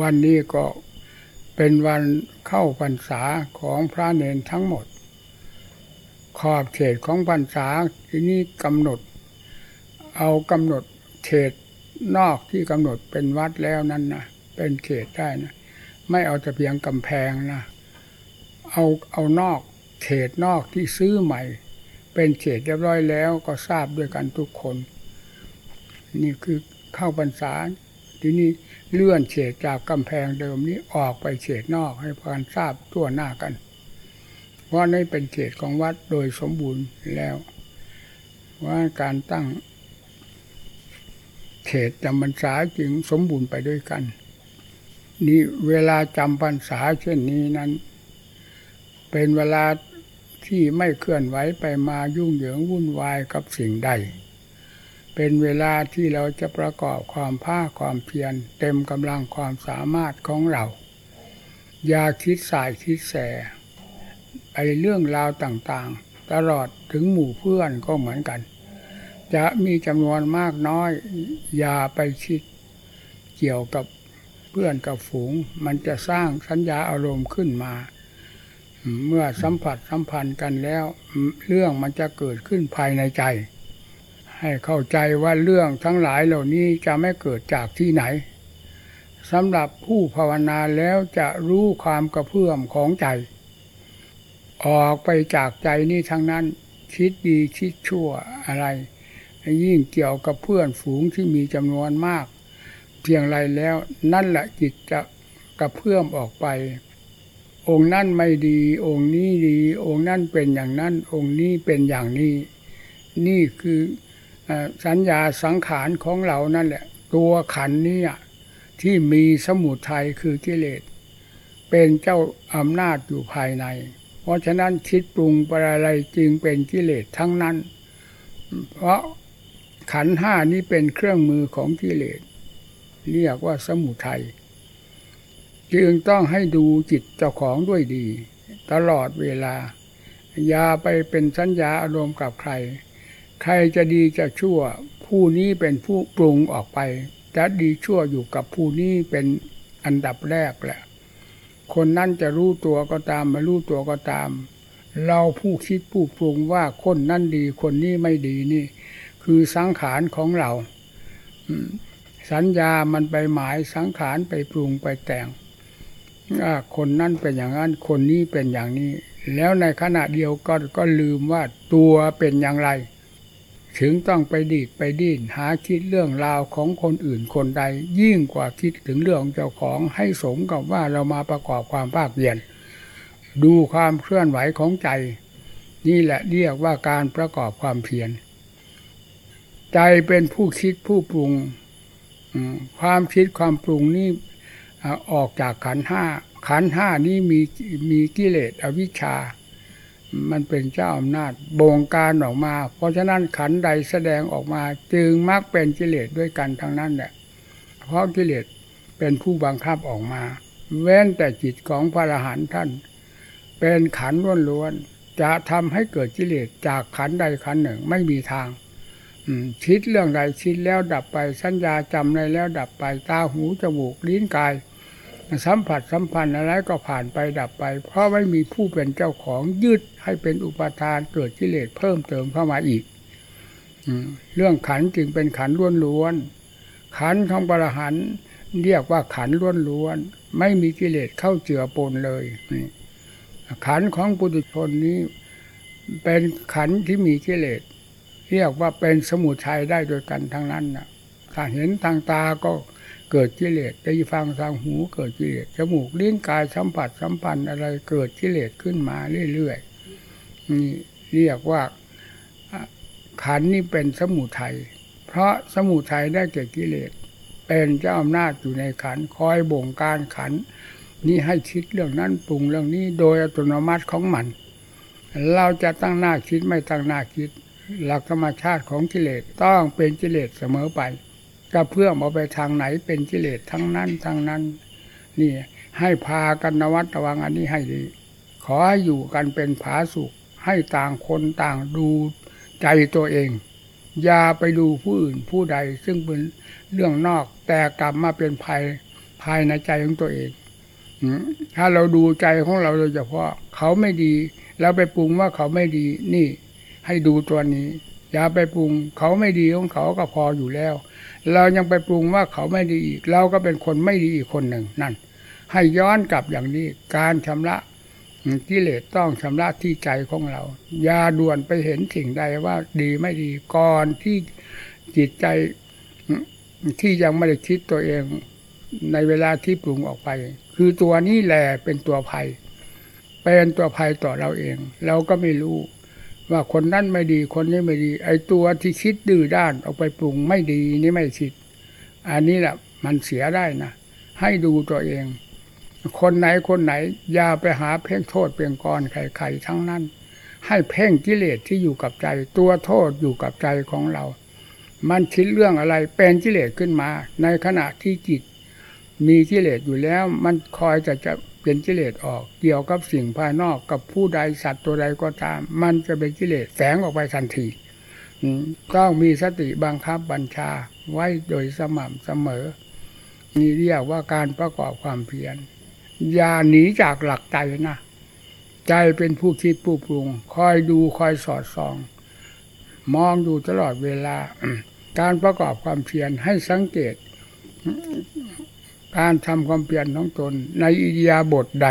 วันนี้ก็เป็นวันเข้าพรรษาของพระเนนทั้งหมด ขอบเขตของพรรษาที่นี่กำหนด เอากำหนดเขตนอกที่กำหนดเป็นวัดแล้วนั้นนะเป็นเขตได้นะไม่เอาแต่เพียงกำแพงนะเอาเอานอกเขตนอกที่ซื้อใหม่ เป็นเขตเรียบร้อยแล้วก็ทราบด้วยกันทุกคน นี่คือเข้าพรรษา ที่นี่เลื่อนเฉดจากกำแพงเดิมนี้ออกไปเฉดนอกให้พกันทราบทั่วหน้ากันว่านี่เป็นเขตของวัดโดยสมบูรณ์แล้ว ว่าการตั้งเขตจำพรรษาจึงสมบูรณ์ไปด้วยกัน นี่เวลาจำพรรษาเช่นนี้นั้น เป็นเวลาที่ไม่เคลื่อนไหวไปมายุ่งเหยิงวุ่นวายกับสิ่งใด เป็นเวลาที่เราจะประกอบความภาคความเพียร เต็มกำลังความสามารถของเรา อย่าคิดสายคิดแสไปเรื่องราวต่างๆ ตลอดถึงหมู่เพื่อนก็เหมือนกัน จะมีจำนวนมากน้อย อย่าไปคิดเกี่ยวกับเพื่อนกับฝูง มันจะสร้างสัญญาอารมณ์ขึ้นมา เมื่อสัมผัสสัมพันธ์กันแล้ว เรื่องมันจะเกิดขึ้นภายในใจ ให้เข้าใจว่าเรื่องทั้งหลายเหล่านี้จะไม่เกิดจากที่ไหนสำหรับผู้ภาวนาแล้วจะรู้ความกระเพื่อมของใจ ออกไปจากใจนี้ทั้งนั้น คิดดีคิดชั่วอะไร ยิ่งเกี่ยวกับเพื่อนฝูงที่มีจำนวนมาก เพียงไรแล้วนั่นแหละจิตจะกระเพื่อมออกไป องค์นั่นไม่ดี องค์นี้ดี องค์นั่นเป็นอย่างนั้น องค์นี้เป็นอย่างนี้ นี่คือ สัญญาสังขารของเรานั่นแหละ ตัวขันนี้ที่มีสมุทัยคือกิเลส เป็นเจ้าอำนาจอยู่ภายใน เพราะฉะนั้นคิดปรุงไปอะไรจึงเป็นกิเลสทั้งนั้น เพราะขันห้านี้เป็นเครื่องมือของกิเลส เรียกว่าสมุทัยจึงต้องให้ดูจิตเจ้าของด้วยดี ตลอดเวลา อย่าไปเป็นสัญญาอารมณ์กับใคร ใครจะดีจะชั่ว ผู้นี้เป็นผู้ปรุงออกไป จะดีชั่วอยู่กับผู้นี้เป็นอันดับแรกแหละ คนนั้นจะรู้ตัวก็ตามไม่รู้ตัวก็ตาม เราผู้คิดผู้ปรุงว่าคนนั้นดีคนนี้ไม่ดีนี่ คือสังขารของเราสัญญามันไปหมายสังขารไปปรุงไปแต่งคนนั้นเป็นอย่างนั้น คนนี้เป็นอย่างนี้ แล้วในขณะเดียวก็ก็ลืมว่าตัวเป็นอย่างไร ถึงต้องไปดีดไปดิ้นหาคิดเรื่องราวของคนอื่นคนใด ยิ่งกว่าคิดถึงเรื่องเจ้าของให้สมกับว่าเรามาประกอบความภาคเพียรดูความเคลื่อนไหวของใจ นี่แหละเรียกว่าการประกอบความเพียรใจเป็นผู้คิดผู้ปรุงความคิดความปรุงนี่ออกจากขันห้าขันห้านี้มีมีกิเลสอวิชชา มันเป็นเจ้าอำนาจบงการออกมา เพราะฉะนั้นขันใดแสดงออกมา จึงมักเป็นกิเลสด้วยกันทั้งนั้นแหละเพราะกิเลสเป็นผู้บังคับออกมา เว้นแต่จิตของพระอรหันต์ท่าน เป็นขันล้วนๆจะทำให้เกิดกิเลสจากขันใดขันหนึ่งไม่มีทางคิดเรื่องใดคิดแล้วดับไปสัญญาจำในแล้วดับไปตาหูจมูกลิ้นกายสัมผัสสัมพันธ์อะไรก็ผ่านไปดับไป เพราะไม่มีผู้เป็นเจ้าของยึด ให้เป็นอุปทานเกิดกิเลสเพิ่มเติมเข้ามาอีกเรื่องขันจึงเป็นขันล้วนล้วนขันของปรหันเรียกว่าขันล้วนล้วนไม่มีกิเลสเข้าเจือปนเลยขันของปุถุชนนี้ เป็นขันที่มีกิเลสเรียกว่าเป็นสมุทัยได้โดยกันทั้งนั้นนะถ้าเห็นทางตาก็เกิดกิเลสได้ฟังทางหูเกิดกิเลสจมูกลิ้นกายสัมผัสสัมพันธ์อะไรเกิดกิเลสขึ้นมาเรื่อยๆ นี่เรียกว่าขันนี่เป็นสมุทัยเพราะสมุทัยได้เกิดกิเลสเป็นเจ้าอำนาจอยู่ในขันคอยบ่งการขัน นี่ให้คิดเรื่องนั้นปรุงเรื่องนี้โดยอัตโนมัติของมัน เราจะตั้งหน้าคิดไม่ตั้งหน้าคิด หลักธรรมชาติของกิเลสต้องเป็นกิเลสเสมอไปก็เพื่อมาไปทางไหนเป็นกิเลสทั้งนั้นทั้งนั้น นี่ให้พากันนวัดระวังอันนี้ให้ดี ขอให้อยู่กันเป็นผาสุข ให้ต่างคนต่างดูใจตัวเอง อย่าไปดูผู้อื่นผู้ใดซึ่งเป็นเรื่องนอก แต่กลับมาเป็นภัยภายในใจของตัวเองถ้าเราดูใจของเราโดยเฉพาะเขาไม่ดีเราไปปรุงว่าเขาไม่ดี นี่ ให้ดูตัวนี้ อย่าไปปรุง เขาไม่ดีของเขาก็พออยู่แล้ว เรายังไปปรุงว่าเขาไม่ดีอีก เราก็เป็นคนไม่ดีอีกคนหนึ่งนั่น ให้ย้อนกลับอย่างนี้ การชำระ กิเลสต้องชำระที่ใจของเรา อย่าด่วนไปเห็นสิ่งใดว่าดีไม่ดีก่อนที่จิตใจที่ยังไม่ได้คิดตัวเองในเวลาที่ปรุงออกไป คือตัวนี้แหละเป็นตัวภัย เป็นตัวภัยต่อเราเอง เราก็ไม่รู้ ว่าคนนั้นไม่ดีคนนี้ไม่ดี ไอ้ตัวที่คิดดื้อด้านออกไปปรุงไม่ดีนี่ไม่คิด อันนี้แหละมันเสียได้นะให้ดูตัวเอง คนไหนคนไหนอย่าไปหาเพ่งโทษเปลียงกรใครๆทั้งนั้น ให้เพ่งกิเลสที่อยู่กับใจ ตัวโทษอยู่กับใจของเรา มันคิดเรื่องอะไรเป็นกิเลสขึ้นมา ในขณะที่จิต มีกิเลสอยู่แล้ว มันคอยจะจะเป็นกิเลสออก เกี่ยวกับสิ่งภายนอกกับผู้ใดสัตว์ตัวใดก็ตาม มันจะเป็นกิเลสแฝงออกไปทันทีต้องมีสติบังคับบัญชาไว้โดยสม่ำเสมอนี่เรียกว่าการประกอบความเพียร อย่าหนีจากหลักใจนะ ใจเป็นผู้คิดผู้ปรุง คอยดูคอยสอดส่อง มองดูตลอดเวลา การประกอบความเพียรให้สังเกต การทำความเพียรของตน ในอิยาบถใด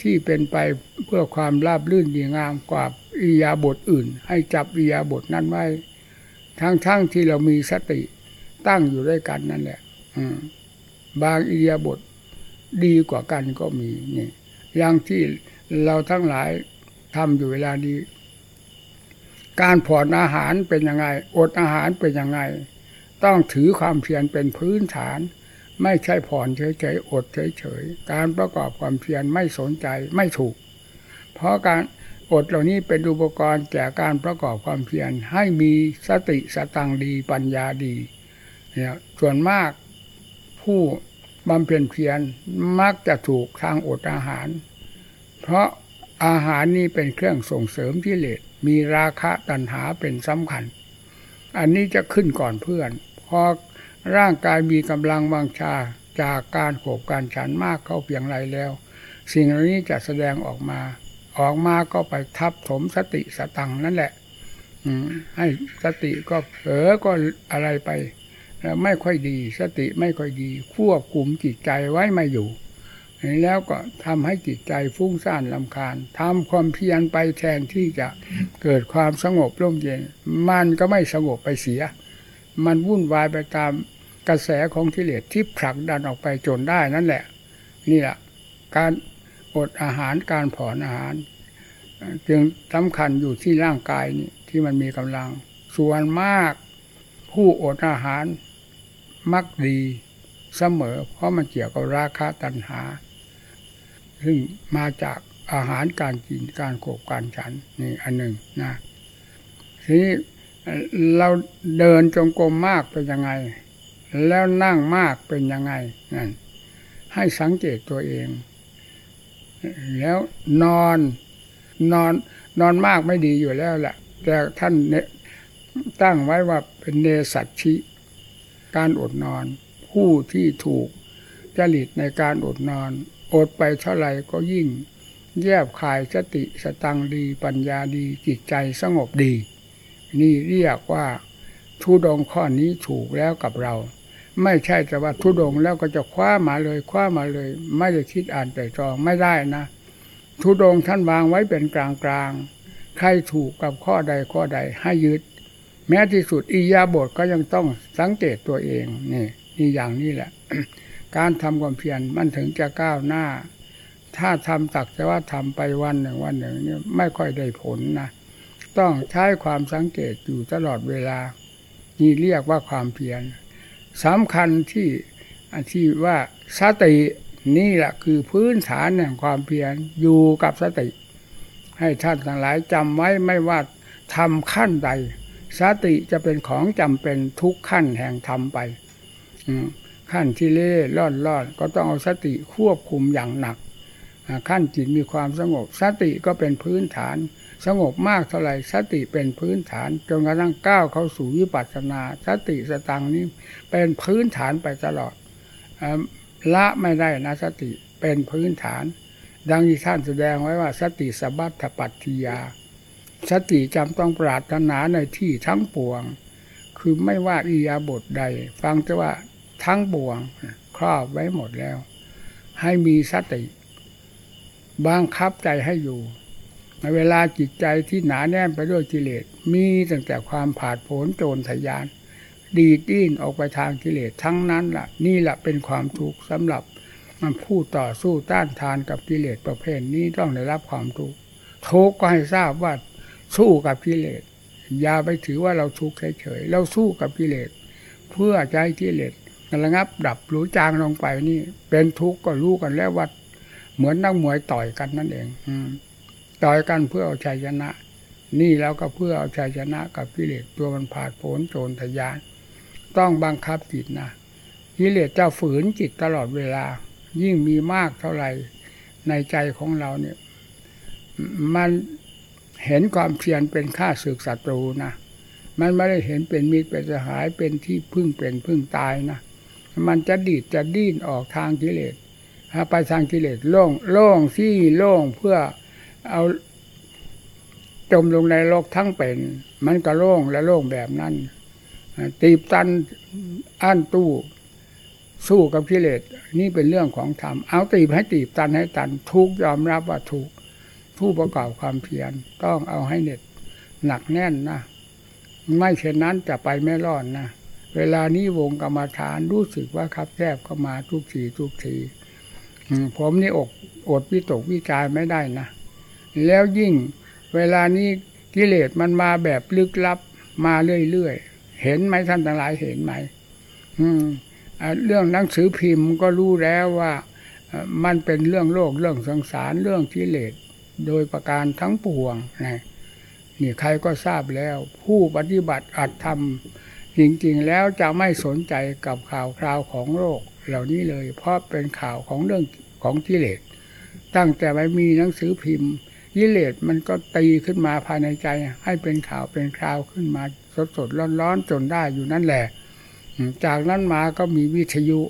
ที่เป็นไปเพื่อความราบรื่นดีงามกว่าอิยาบถอื่น ให้จับอิยาบถนั้นไว้ ทั้งๆทที่เรามีสติตั้งอยู่ด้วยกันนั่นแหละบางอิยาบถ ดีกว่ากันก็มีนี่อย่างที่เราทั้งหลายทำอยู่เวลานี้ การผ่อนอาหารเป็นยังไง อดอาหารเป็นยังไง ต้องถือความเพียรเป็นพื้นฐาน ไม่ใช่ผ่อนเฉยๆอดเฉยๆการประกอบความเพียรไม่สนใจไม่ถูก เพราะการอดเหล่านี้เป็นอุปกรณ์แก่การประกอบความเพียรให้มีสติสตังดีปัญญาดีเนี่ยส่วนมากผู้ บำเพ็ญเพียรมักจะถูกทางอดอาหาร เพราะอาหารนี้เป็นเครื่องส่งเสริมที่เลสมีราคะตัณหาเป็นสำคัญ อันนี้จะขึ้นก่อนเพื่อน พอร่างกายมีกำลังวังชาจากการโขบการฉันมากเข้าเพียงไรแล้ว สิ่งเหล่านี้จะแสดงออกมา ออกมาก็ไปทับถมสติสตังนั่นแหละให้สติก็เผลอก็อะไรไป ไม่ค่อยดี สติไม่ค่อยดี ควบคุมจิตใจไว้ไม่อยู่ แล้วก็ทำให้จิตใจฟุ้งซ่านลำคาญทำความเพียรไปแทนที่จะเกิดความสงบร่มเย็น มันก็ไม่สงบไปเสีย มันวุ่นวายไปตามกระแสของกิเลสที่ผลักดันออกไปจนได้นั่นแหละ นี่แหละการอดอาหารการผ่อนอาหาร จึงสำคัญอยู่ที่ร่างกายนี่ที่มันมีกำลัง ส่วนมากผู้อดอาหาร มักดีเสมอ เพราะมันเกี่ยวกับราคาตัณหา ซึ่งมาจากอาหารการกินการโขบการฉันนี่อันหนึ่งนะทีนี้เราเดินจงกรมมากเป็นยังไง แล้วนั่งมากเป็นยังไงนั่นให้สังเกตตัวเอง แล้วนอนนอนนอนมากไม่ดีอยู่แล้วแหละแต่ท่านเนตั้งไว้ว่าเป็นเนสัตชิ การอดนอน ผู้ที่ถูกจริตในการอดนอน อดไปเท่าไหร่ก็ยิ่ง แยบคายสติสตังดีปัญญาดีจิตใจสงบดี นี่เรียกว่าทุดงข้อนี้ถูกแล้วกับเรา ไม่ใช่แต่ว่าทุดงแล้วก็จะคว้ามาเลยคว้ามาเลย ไม่ได้คิดอ่านแต่จองไม่ได้นะ ทุดงท่านวางไว้เป็นกลางกลางใครถูกกับข้อใดข้อใดให้ยึด แม้ที่สุดอิยาบทก็ยังต้องสังเกตตัวเองนี่นี่อย่างนี้แหละ การทำความเพียรมันถึงจะก้าวหน้า ถ้าทำตักแต่ว่าทำไปวันหนึ่งวันหนึ่งนี่ไม่ค่อยได้ผลนะต้องใช้ความสังเกตอยู่ตลอดเวลา นี่เรียกว่าความเพียรสำคัญที่ที่ว่าสตินี่แหละคือพื้นฐานแห่งความเพียรอยู่กับสติ ให้ท่านทั้งหลายจำไว้ไม่ว่าทำขั้นใด สติจะเป็นของจำเป็นทุกขั้นแห่งธรรมไปขั้นที่เล่ล่อนล่อนก็ต้องเอาสติควบคุมอย่างหนักขั้นจิตมีความสงบ สติก็เป็นพื้นฐาน สงบมากเท่าไหร่สติเป็นพื้นฐานจนกระทั่งก้าวเข้าสู่วิปัสสนา สติสตังนี้เป็นพื้นฐานไปตลอดละไม่ได้นะสติเป็นพื้นฐาน ดังที่ท่านแสดงไว้ว่าสติสบัตถปัตติยา สติจำต้องปรารถนาในที่ทั้งปวง คือไม่ว่าอียาบทใด ฟังจะว่าทั้งปวง ครอบไว้หมดแล้ว ให้มีสติบังคับใจให้อยู่ ในเวลาจิตใจที่หนาแน่นไปด้วยกิเลสมีตั้งแต่ความผาดโผนโจรทยาน ดีดิ้นออกไปทางกิเลสทั้งนั้นละ่ะ นี่แหละเป็นความทุกข์สำหรับมันผู้ต่อสู้ต้านทานกับกิเลสประเภทนี้ต้องได้รับความทุกข์ทุกข์ก็ให้ทราบว่า สู้กับกิเลสอย่าไปถือว่าเราทุกข์เฉยๆเราสู้กับกิเลสเพื่อใจกิเลสระงับดับหรือจางลงไปนี่ เป็นทุกข์ก็รู้กันแล้วว่าเหมือนนักมวยต่อยกันนั่นเอง อืต่อยกันเพื่อเอาชัยชนะ นี่แล้วก็เพื่อเอาชัยชนะกับกิเลสตัวมันผาดโผนโจรทยาน ต้องบังคับจิตนะกิเลสเจ้าฝืนจิตตลอดเวลา ยิ่งมีมากเท่าไหร่ในใจของเราเนี่ย มัน เห็นความเพียรเป็นค่าศึกศัตรูนะมันไม่ได้เห็นเป็นมิตรเป็นสหายเป็นที่พึ่งเป็นพึ่งตายนะมันจะดีดจะดิ้นออกทางกิเลสไปทางกิเลสโล่งโล่งที่โล่งเพื่อเอาจมลงในโลกทั้งเป็น มันก็โล่งและโล่งแบบนั้น ตีบตันอั้นตู้สู้กับกิเลสนี่เป็นเรื่องของธรรมเอาตีบให้ตีบตันให้ตันทุกยอมรับว่าถูก ผู้ประกอบความเพียรต้องเอาให้เน็ตหนักแน่นนะไม่เช่นนั้นจะไปไม่รอดนะเวลานี้วงกรรมฐานรู้สึกว่าครับแคบเข้ามาทุกทีทุกทีผมนี่อกอดวิตกวิจารไม่ได้นะแล้วยิ่งเวลานี้กิเลสมันมาแบบลึกลับมาเรื่อยๆเห็นไหมท่านทั้งหลายเห็นไหมอืมเรื่องหนังสือพิมพ์ก็รู้แล้วว่ามันเป็นเรื่องโลกเรื่องสังสารเรื่องกิเลส โดยประการทั้งปวงนะนี่ใครก็ทราบแล้ว ผู้ปฏิบัติอัตธรรมจริงๆแล้วจะไม่สนใจกับข่าวคราวของโลกเหล่านี้เลย เพราะเป็นข่าวของเรื่องของกิเลสตั้งแต่ไม่มีหนังสือพิมพ์กิเลสมันก็ตีขึ้นมาภายในใจ ให้เป็นข่าวเป็นคราวขึ้นมาสดสดร้อนร้อนจนได้อยู่นั่นแหละ จากนั้นมาก็มีวิทยุ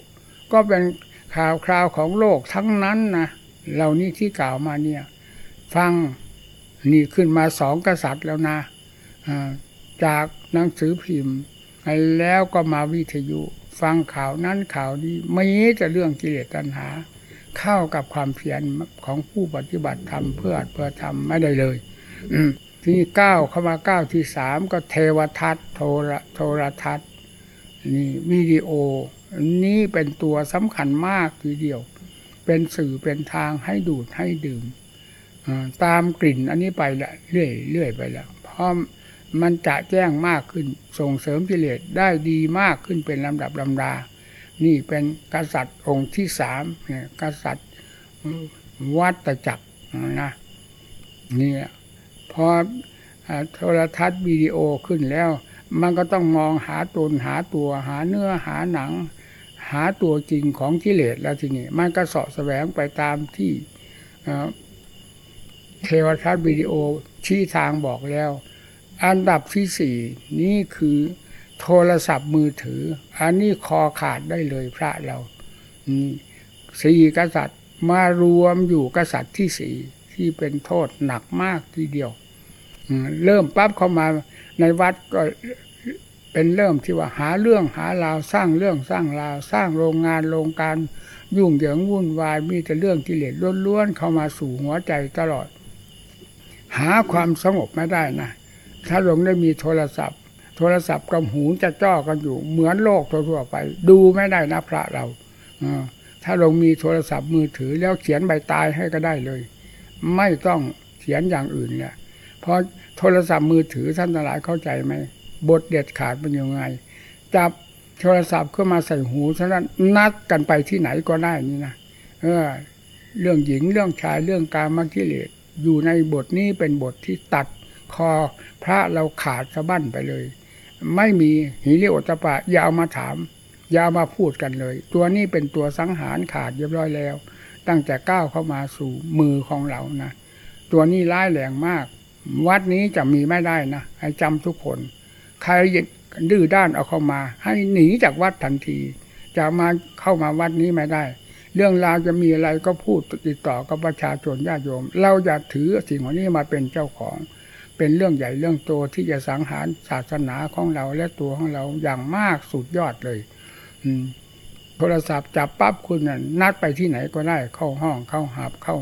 ก็เป็นข่าวคราวของโลกทั้งนั้นนะเหล่านี้ที่กล่าวมาเนี่ย ฟังนี่ขึ้นมาสองกษัตริย์แล้วนะจากหนังสือพิมพ์แล้วก็มาวิทยุ ฟังข่าวนั้นข่าวนี้ไม่จะเรื่องกิเลสตัณหา เข้ากับความเพียรของผู้ปฏิบัติธรรมเพื่อเพื่อทำไม่ได้เลยที่เก้าเข้ามาเก้าที่สามก็เทวทัศน์โทรโทรทัศน์นี่วิดีโอ นี้เป็นตัวสำคัญมากทีเดียว เป็นสื่อเป็นทางให้ดูดให้ดื่ม ตามกลิ่นอันนี้ไปละเรื่อยเรื่อยไปล้วเพราะมันจะแจ้งมากขึ้นส่งเสริมกิเลสได้ดีมากขึ้นเป็นลำดับลำดา นี่เป็นกษัตริย์องค์ที่สามเนี่ยกษัตริย์วัตจักรนะนี่พอโทรทัศน์วิดีโอขึ้นแล้ว มันก็ต้องมองหาตนหาตัวหาเนื้อหาหนัง หาตัวจริงของกิเลสแล้วทีนี้มันก็สาะแสวงไปตามที่ เทวทัศน์วิดีโอชี้ทางบอกแล้ว อันดับที่สี่นี่คือโทรศัพท์มือถือ อันนี้คอขาดได้เลยพระเราสี่กษัตริย์มารวมอยู่กษัตริย์ที่สี่ที่เป็นโทษหนักมากทีเดียวเริ่มปั๊บเข้ามาในวัดก็เป็นเริ่มที่ว่าหาเรื่องหาราวสร้างเรื่องสร้างราวสร้างโรงงานโรงการยุ่งเหยิงวุ่นวายมีแต่เรื่องกิเลสล้วนๆเข้ามาสู่หัวใจตลอด หาความสงบไม่ได้นะ ถ้าหลวงได้มีโทรศัพท์ โทรศัพท์กับหูจะจ้อกันอยู่ เหมือนโลกทั่วไป ดูไม่ได้นะพระเราถ้าหลวงมีโทรศัพท์มือถือแล้วเขียนใบตายให้ก็ได้เลย ไม่ต้องเขียนอย่างอื่นเนี่ยเพราะโทรศัพท์มือถือท่านหลายเข้าใจไหมบทเด็ดขาดเป็นยังไง จับโทรศัพท์เข้ามาใส่หูฉะนั้นนัดกันไปที่ไหนก็ได้นี่นะเออ เรื่องหญิงเรื่องชายเรื่องการมกิเลส อยู่ในบทนี้เป็นบทที่ตัดคอพระเราขาดสะบั้นไปเลย ไม่มีหิริโอตปะอย่าเอามาถาม อย่ามาพูดกันเลย ตัวนี้เป็นตัวสังหารขาดเรียบร้อยแล้ว ตั้งแต่ก้าวเข้ามาสู่มือของเรานะตัวนี้ร้ายแรงมาก วัดนี้จะมีไม่ได้นะให้จำทุกคน ใครดื้อด้านเอาเข้ามา ให้หนีจากวัดทันที จะมาเข้ามาวัดนี้ไม่ได้ เรื่องราวจะมีอะไรก็พูดติดต่อกับประชาชนญาติโยม เราอย่าถือสิ่งเหล่านี้มาเป็นเจ้าของ เป็นเรื่องใหญ่เรื่องโตที่จะสังหารศาสนาของเราและตัวของเราอย่างมากสุดยอดเลย อืมโทรศัพท์จับปั๊บคุณน่ะนัดไปที่ไหนก็ได้เข้าห้องเข้าหาบเข้า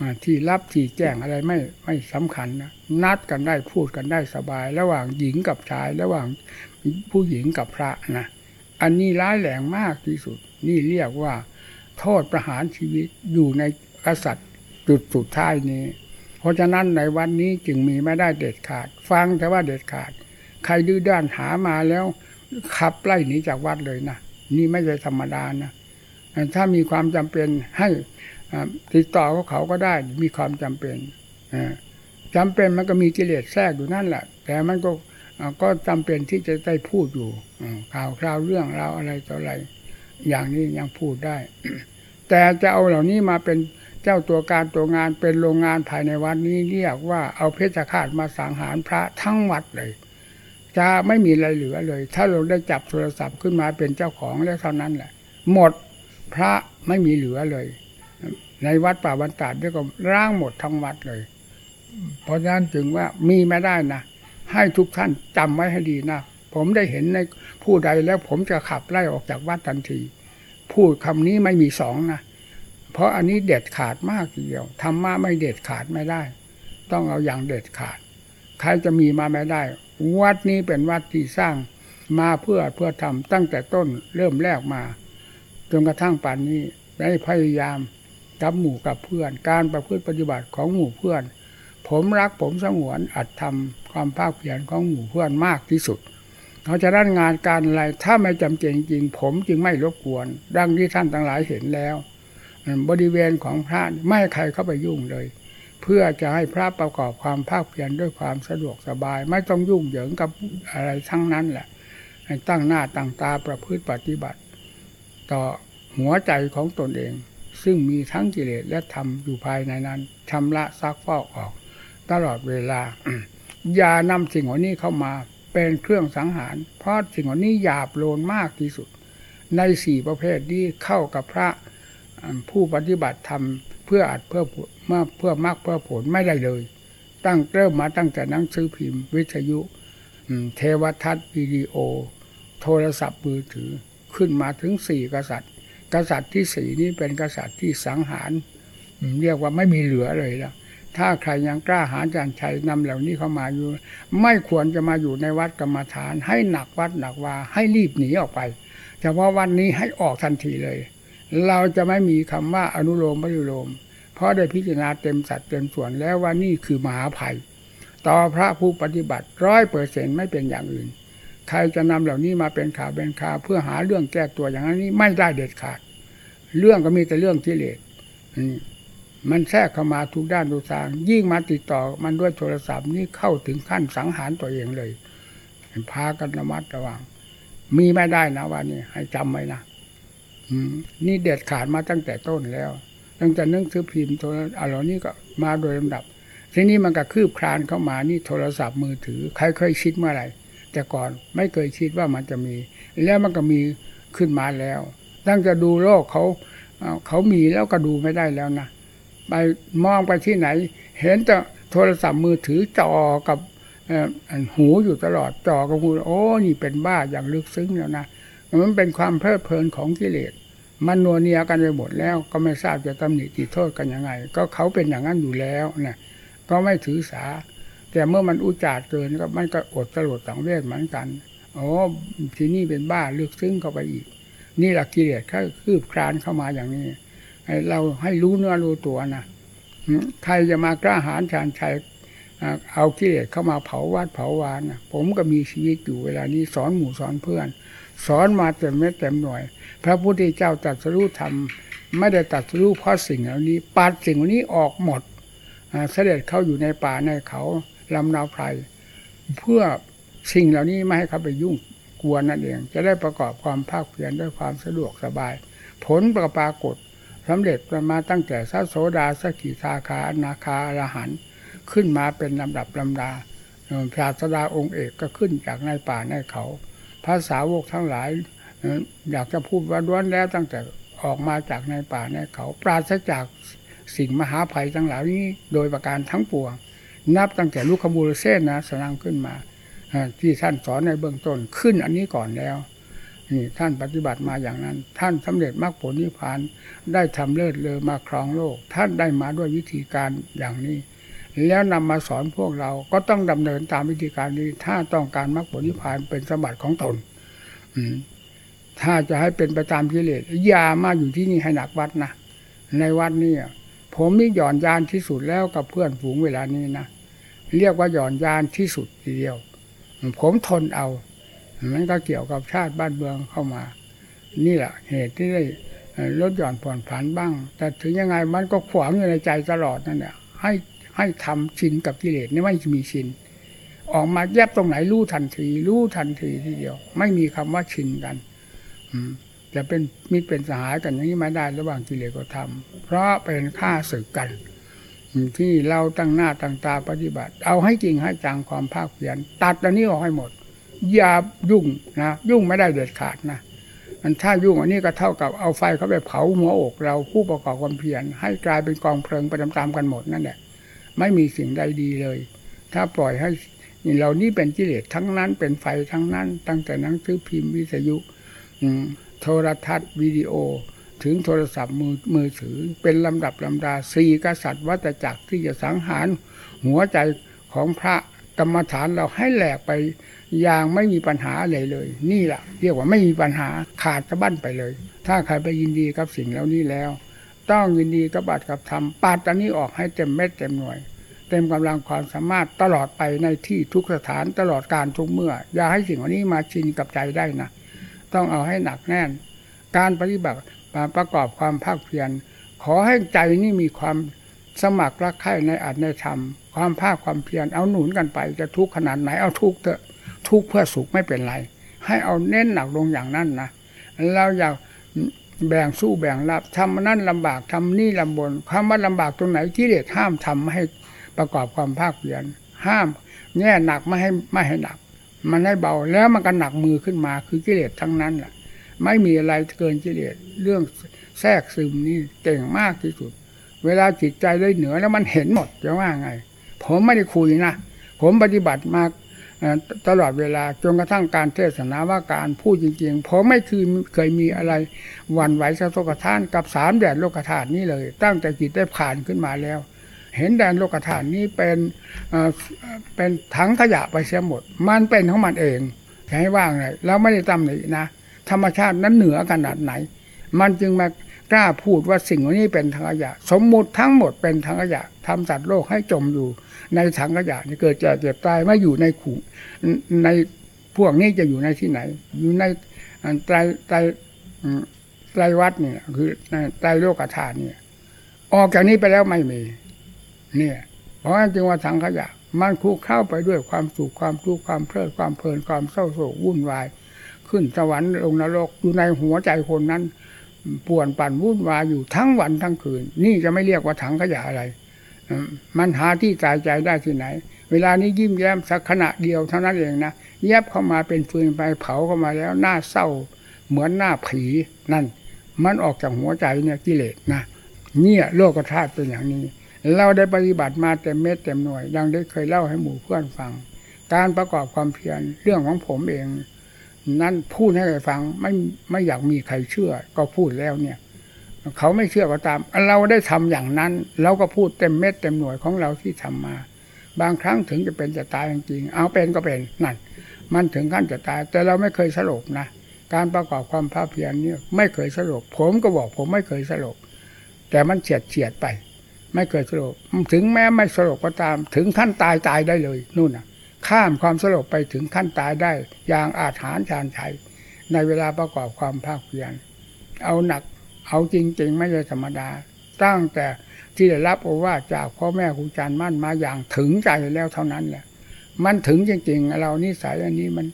อ่าที่รับที่แจ้งอะไรไม่ไม่สำคัญนะนัดกันได้พูดกันได้สบาย ระหว่างหญิงกับชาย ระหว่างผู้หญิงกับพระนะอันนี้ร้ายแรงมากที่สุด นี่เรียกว่า โทษประหารชีวิตอยู่ในกษัตริย์จุดสุดท้ายนี้ เพราะฉะนั้นในวันนี้จึงมีไม่ได้เด็ดขาด ฟังแต่ว่าเด็ดขาด ใครดื้อด้านหามาแล้วขับไล่หนีจากวัดเลยนะนี่ไม่ใช่ธรรมดานะถ้ามีความจำเป็นให้ติดต่อกับเขาก็ได้มีความจำเป็นอ่าจำเป็นมันก็มีกิเลสแทรกอยู่นั่นแหละ แต่มันก็ก็จำเป็นที่จะได้พูดอยู่ข่าวคราวเรื่องราวอะไรต่ออะไร อย่างนี้ยังพูดได้ แต่จะเอาเหล่านี้มาเป็นเจ้าตัวการตัวงานเป็นโรงงานภายในวัดนี้เรียกว่าเอาเพชฌฆาตมาสังหารพระทั้งวัดเลย จะไม่มีอะไรเหลือเลย ถ้าเราได้จับโทรศัพท์ขึ้นมาเป็นเจ้าของแล้วเท่านั้นแหละ หมดพระไม่มีเหลือเลย ในวัดป่าบรรดาด้วยก็ร่างหมดทั้งวัดเลย เพราะฉะนั้นจึงว่ามีไม่ได้นะให้ทุกท่านจำไว้ให้ดีนะผมได้เห็นในผู้ใดแล้วผมจะขับไล่ออกจากวัดทันที พูดคำนี้ไม่มีสองนะ เพราะอันนี้เด็ดขาดมากทีเดียวธรรมะไม่เด็ดขาดไม่ได้ ต้องเอาอย่างเด็ดขาด ใครจะมีมาไม่ได้ วัดนี้เป็นวัดที่สร้างมาเพื่อเพื่อทำตั้งแต่ต้นเริ่มแรกมาจนกระทั่งป่านนี้ได้พยายามกับหมู่กับเพื่อน การประพฤติปฏิบัติของหมู่เพื่อน ผมรักผมสงวนอัดทำความภาคเพียรของหมู่เพื่อนมากที่สุด เขาจะด้านงานการอะไรถ้าไม่จำเป็นจริง ผมจึงไม่รบกวน ดังที่ท่านทั้งหลายเห็นแล้ว บริเวณของพระไม่ให้ใครเข้าไปยุ่งเลย เพื่อจะให้พระประกอบความภาคเพียรด้วยความสะดวกสบาย ไม่ต้องยุ่งเหยิงกับอะไรทั้งนั้นแหละให้ตั้งหน้าตั้งตาประพฤติปฏิบัติ ต่อหัวใจของตนเอง ซึ่งมีทั้งกิเลสและธรรมอยู่ภายในนั้นชำระซักฟอกออก ตลอดเวลา อย่านำสิ่งเหล่านี้เข้ามา เป็นเครื่องสังหาร เพราะสิ่งเหล่านี้หยาบโลนมากที่สุด ในสี่ประเภทนี้เข้ากับพระผู้ปฏิบัติธรรมเพื่ออัดเพื่อเมื่อเพื่อมากเพื่อผลไม่ได้เลย ตั้งเริ่มมาตั้งแต่นังสือพิมพ์ วิทยุเทวทัศน์วิดีโอ โทรศัพท์มือถือขึ้นมาถึงสี่กษัตริย์ กษัตริย์ที่สี่นี้เป็นกษัตริย์ที่สังหาร เรียกว่าไม่มีเหลือเลยแล้ว ถ้าใครยังกล้าหาญจารชัยนำเหล่านี้เข้ามาอยู่ ไม่ควรจะมาอยู่ในวัดกรรมฐาน ให้หนักวัดหนักว่าให้รีบหนีออกไปเฉพาะวันนี้ให้ออกทันทีเลย เราจะไม่มีคำว่าอนุโลมปฏิโลม เพราะได้พิจารณาเต็มสัดเต็มส่วนแล้วว่านี่คือมหาภัย ต่อพระผู้ปฏิบัติร้อยเปอร์เซ็นไม่เป็นอย่างอื่น ใครจะนำเหล่านี้มาเป็นข่าวเป็นข่าวเพื่อหาเรื่องแก้ตัวอย่างนี้ไม่ได้เด็ดขาด เรื่องก็มีแต่เรื่องที่เลส มันแทรกเข้ามาทุกด้านทุกทาง ยิ่งมาติดต่อมันด้วยโทรศัพท์นี่เข้าถึงขั้นสังหารตัวเองเลยพากันระมัดระวัง มีไม่ได้นะว่านี่ให้จำไว้นะนี่เด็ดขาดมาตั้งแต่ต้นแล้ว ตั้งแต่นึ่งซื้อพิมพ์โทรอะไรนี้ก็มาโดยลำดับทีนี้มันก็คืบคลานเข้ามานี่โทรศัพท์มือถือ ใครเคยคิดเมื่อไหร่แต่ก่อนไม่เคยคิดว่ามันจะมี แล้วมันก็มีขึ้นมาแล้ว ตั้งจะดูโลกเขาเขามีแล้วก็ดูไม่ได้แล้วนะ ไปมองไปที่ไหน เห็นแต่โทรศัพท์มือถือจอกับหูอยู่ตลอดจอกับหูโอ้นี่เป็นบ้าอย่างลึกซึ้งแล้วนะมันเป็นความเพลิดเพลินของกิเลสมันนัวเนียกันไปหมดแล้ว ก็ไม่ทราบจะตำหนิติโทษกันยังไง ก็เขาเป็นอย่างนั้นอยู่แล้วนะก็ไม่ถือสา แต่เมื่อมันอุจจาดเกินก็มันก็อดสลดสังเวชเหมือนกันโอ้ที่นี่เป็นบ้าลึกซึ้งเข้าไปอีก นี่แหละกิเลสก็คืบคลานเข้ามาอย่างนี้ เราให้รู้เนื้อรู้ตัวนะใครจะมากล้าหาญชาญชัยเอากิเลสเข้ามาเผาวัดเผาวานนะผมก็มีชีวิตอยู่เวลานี้สอนหมู่สอนเพื่อน สอนมาเต็มเม็ดเต็มหน่วย พระพุทธเจ้าตรัสรู้ธรรมไม่ได้ตรัสรู้เพราะสิ่งเหล่านี้ปัดสิ่งเหล่านี้ออกหมดเสด็จเข้าอยู่ในป่าในเขาลำนาวไพรเพื่อสิ่งเหล่านี้ไม่ให้เขาไปยุ่งกวนนั่นเอง จะได้ประกอบความภาคเพียรด้วยความสะดวกสบาย ผลประปรากฏ สำเร็จมาตั้งแต่สัโสดาสกิทาคาอนาคาอรหันขึ้นมาเป็นลำดับลำดาพระสดาองค์เอกก็ขึ้นจากในป่าในเขาภาษาวกทั้งหลาย อยากจะพูดว่าล้วนแล้วตั้งแต่ออกมาจากในป่าในเขา ปราศจากสิ่งมหาภัยทั้งหลายนี้ โดยประการทั้งปวง นับตั้งแต่ลูกขบูรเส้นนะสร้างขึ้นมาที่ท่านสอนในเบื้องต้นขึ้นอันนี้ก่อนแล้ว นี่ท่านปฏิบัติมาอย่างนั้น ท่านสำเร็จมรรคผลนิพพานได้ทำเลิศเลอมาครองโลก ท่านได้มาด้วยวิธีการอย่างนี้ แล้วนำมาสอนพวกเราก็ต้องดำเนินตามวิธีการนี้ ถ้าต้องการมรรคผลนิพพานเป็นสมบัติของตน อืถ้าจะให้เป็นไปตามกิเลสอย่ามาอยู่ที่นี่ให้หนักวัดนะในวัดนี่ผมนี่หย่อนยานที่สุดแล้วกับเพื่อนฝูงเวลานี้นะเรียกว่าหย่อนยานที่สุดทีเดียว ผมทนเอา มันก็เกี่ยวกับชาติบ้านเมืองเข้ามา นี่แหละเหตุที่ได้ลดหย่อนผ่อนผันบ้าง แต่ถึงยังไงมันก็ขวางอยู่ในใจตลอดนั่นแหละให้ให้ทำชินกับกิเลสนี่ไม่มีชิน ออกมาแยบตรงไหนรู้ทันที รู้ทันทีทีเดียว ไม่มีคำว่าชินกันจะเป็นมิตรเป็นสหายกันอย่างนี้ไม่ได้ระหว่างกิเลสก็ทำเพราะเป็นค่าศึกกัน ที่เราตั้งหน้าตั้งตาปฏิบัติ เอาให้จริงให้จังความภาคเพียรตัดอันนี้ออกให้หมด อย่ายุ่งนะยุ่งไม่ได้เด็ดขาดนะมันถ้ายุ่งอันนี้ก็เท่ากับเอาไฟเข้าไปเผาหัวอกเราผู้ประกอบความเพียรให้กลายเป็นกองเพลิงไปตามๆกันหมดนั่นแหละไม่มีสิ่งใดดีเลย ถ้าปล่อยให้เรานี่เป็นกิเลสทั้งนั้นเป็นไฟทั้งนั้น ตั้งแต่หนังสือพิมพ์วิทยุโทรทัศน์วิดีโอ ถึงโทรศัพท์มือมือถือ เป็นลำดับลำดาสี่กษัตริย์วัตจักรที่จะสังหาร หัวใจของพระกรรมฐานเราให้แหลกไป อย่างไม่มีปัญหาเลยเลย นี่แหละเรียกว่าไม่มีปัญหาขาดสะบั้นไปเลย ถ้าใครไปยินดีกับสิ่งแล้วนี้แล้ว ต้องยินดีกับบัตรกับธรรมปาดอันนี้ออกให้เต็มเม็ดเต็มหน่วย เต็มกำลังความสามารถตลอดไปในที่ทุกสถานตลอดการทุกเมื่อ อย่าให้สิ่งเหล่านี้มาชินกับใจได้นะต้องเอาให้หนักแน่น การปฏิบัติประกอบความภาคเพียรขอให้ใจนี่มีความสมัครรักใคร่ในอัตในธรรม ความภาคความเพียรเอาหนุนกันไปจะทุกข์ขนาดไหนเอาทุกข์เถอะ ทุกข์เพื่อสุขไม่เป็นไร ให้เอาเน้นหนักลงอย่างนั้นนะเราอยากแบ่งสู้แบ่งรับทำนั่นลำบากทำนี่ลำบนความว่าลำบากตรงไหนที่เด็ดห้ามทำให้ประกอบความภาคเพียรห้ามแง่หนักไม่ให้ไม่ให้หนัก มันให้เบาแล้วมันก็หนักมือขึ้นมาคือกิเลสทั้งนั้นแหละไม่มีอะไรเกินกิเลสเรื่องแทรกซึมนี่เก่งมากที่สุด เวลาจิตใจได้เหนือแล้วมันเห็นหมดจะว่าไง ผมไม่ได้คุยนะผมปฏิบัติมา ตลอดเวลาจนกระทั่งการเทศนาว่าการพูดจริงๆผมไม่เคยเคยมีอะไรวันไหวสะทกทานกับสามแดดโลกธาตุนี้เลย ตั้งแต่จิตได้ผ่านขึ้นมาแล้ว เห็นแดนโลกฐานนี้เป็นเป็นถังขยะไปเสียหมด มันเป็นของมันเองให้ว่างเลยเราไม่ได้ตำหนินะ ธรรมชาตินั้นเหนือขนาดไหน มันจึงมา กล้าพูดว่าสิ่งนี้เป็นถังขยะ สมมุติทั้งหมดเป็นถังขยะทำสัตว์โลกให้จมอยู่ ในถังขยะนี่เกิดจะเจ็บตายไม่อยู่ในขู่ในพวกนี้จะอยู่ในที่ไหน อยู่ในไตรไตรไตรวัดเนี่ยคือไตรโลกธาตุเนี่ยออกจากนี้ไปแล้วไม่มี เนี่ยเพราะงั้นจึงว่าถังขยะ มันคุกเข้าไปด้วยความสุขความทุกข์ความเพลิดความเพลินความเศร้าโศกวุ่นวาย ขึ้นสวรรค์ลงนรกอยู่ในหัวใจคนนั้น ป่วนปั่นวุ่นวายอยู่ทั้งวันทั้งคืน นี่จะไม่เรียกว่าถังขยะอะไรมันหาที่ตายใจได้ที่ไหน เวลานี้ยิ้มแย้มสักขณะเดียวเท่านั้นเองนะแยบเข้ามาเป็นฟืนไปเผาเข้ามาแล้วหน้าเศร้า เหมือนหน้าผีนั่น มันออกจากหัวใจเนี่ยกิเลสนะเนี่ยโลกธาตุเป็นอย่างนี้ เราได้ปฏิบัติมาเต็มเม็ดเต็มหน่วยยังได้เคยเล่าให้หมู่เพื่อนฟัง การประกอบความเพียรเรื่องของผมเอง นั้นพูดให้ใครฟังไม่ไม่อยากมีใครเชื่อ ก็พูดแล้วเนี่ย เขาไม่เชื่อก็ตาม เราได้ทำอย่างนั้นเราก็พูดเต็มเม็ดเต็มหน่วยของเราที่ทำมา บางครั้งถึงจะเป็นจะตายจริงๆเอาเป็นก็เป็นนั่นมันถึงขั้นจะตาย แต่เราไม่เคยสลบนะการประกอบความภาคเพียรเนี่ยไม่เคยสลบผมก็บอกผมไม่เคยสลบแต่มันเฉียดเฉียดไป ไม่เคยสลบถึงแม้ไม่สลบก็ตาม ถึงขั้นตายตายได้เลยนู่นน่ะ ข้ามความสลบไปถึงขั้นตายได้ อย่างอาถรรพ์ชานชัยในเวลาประกอบความภาคเพียรเอาหนักเอาจริง ๆ ไม่ใช่ธรรมดา ตั้งแต่ที่ได้รับโอวาจากพ่อแม่ครูอาจารย์มั่นมาอย่างถึงใจแล้วเท่านั้นแหละ มันถึงจริง ๆ เรานิสัยอันนี้มัน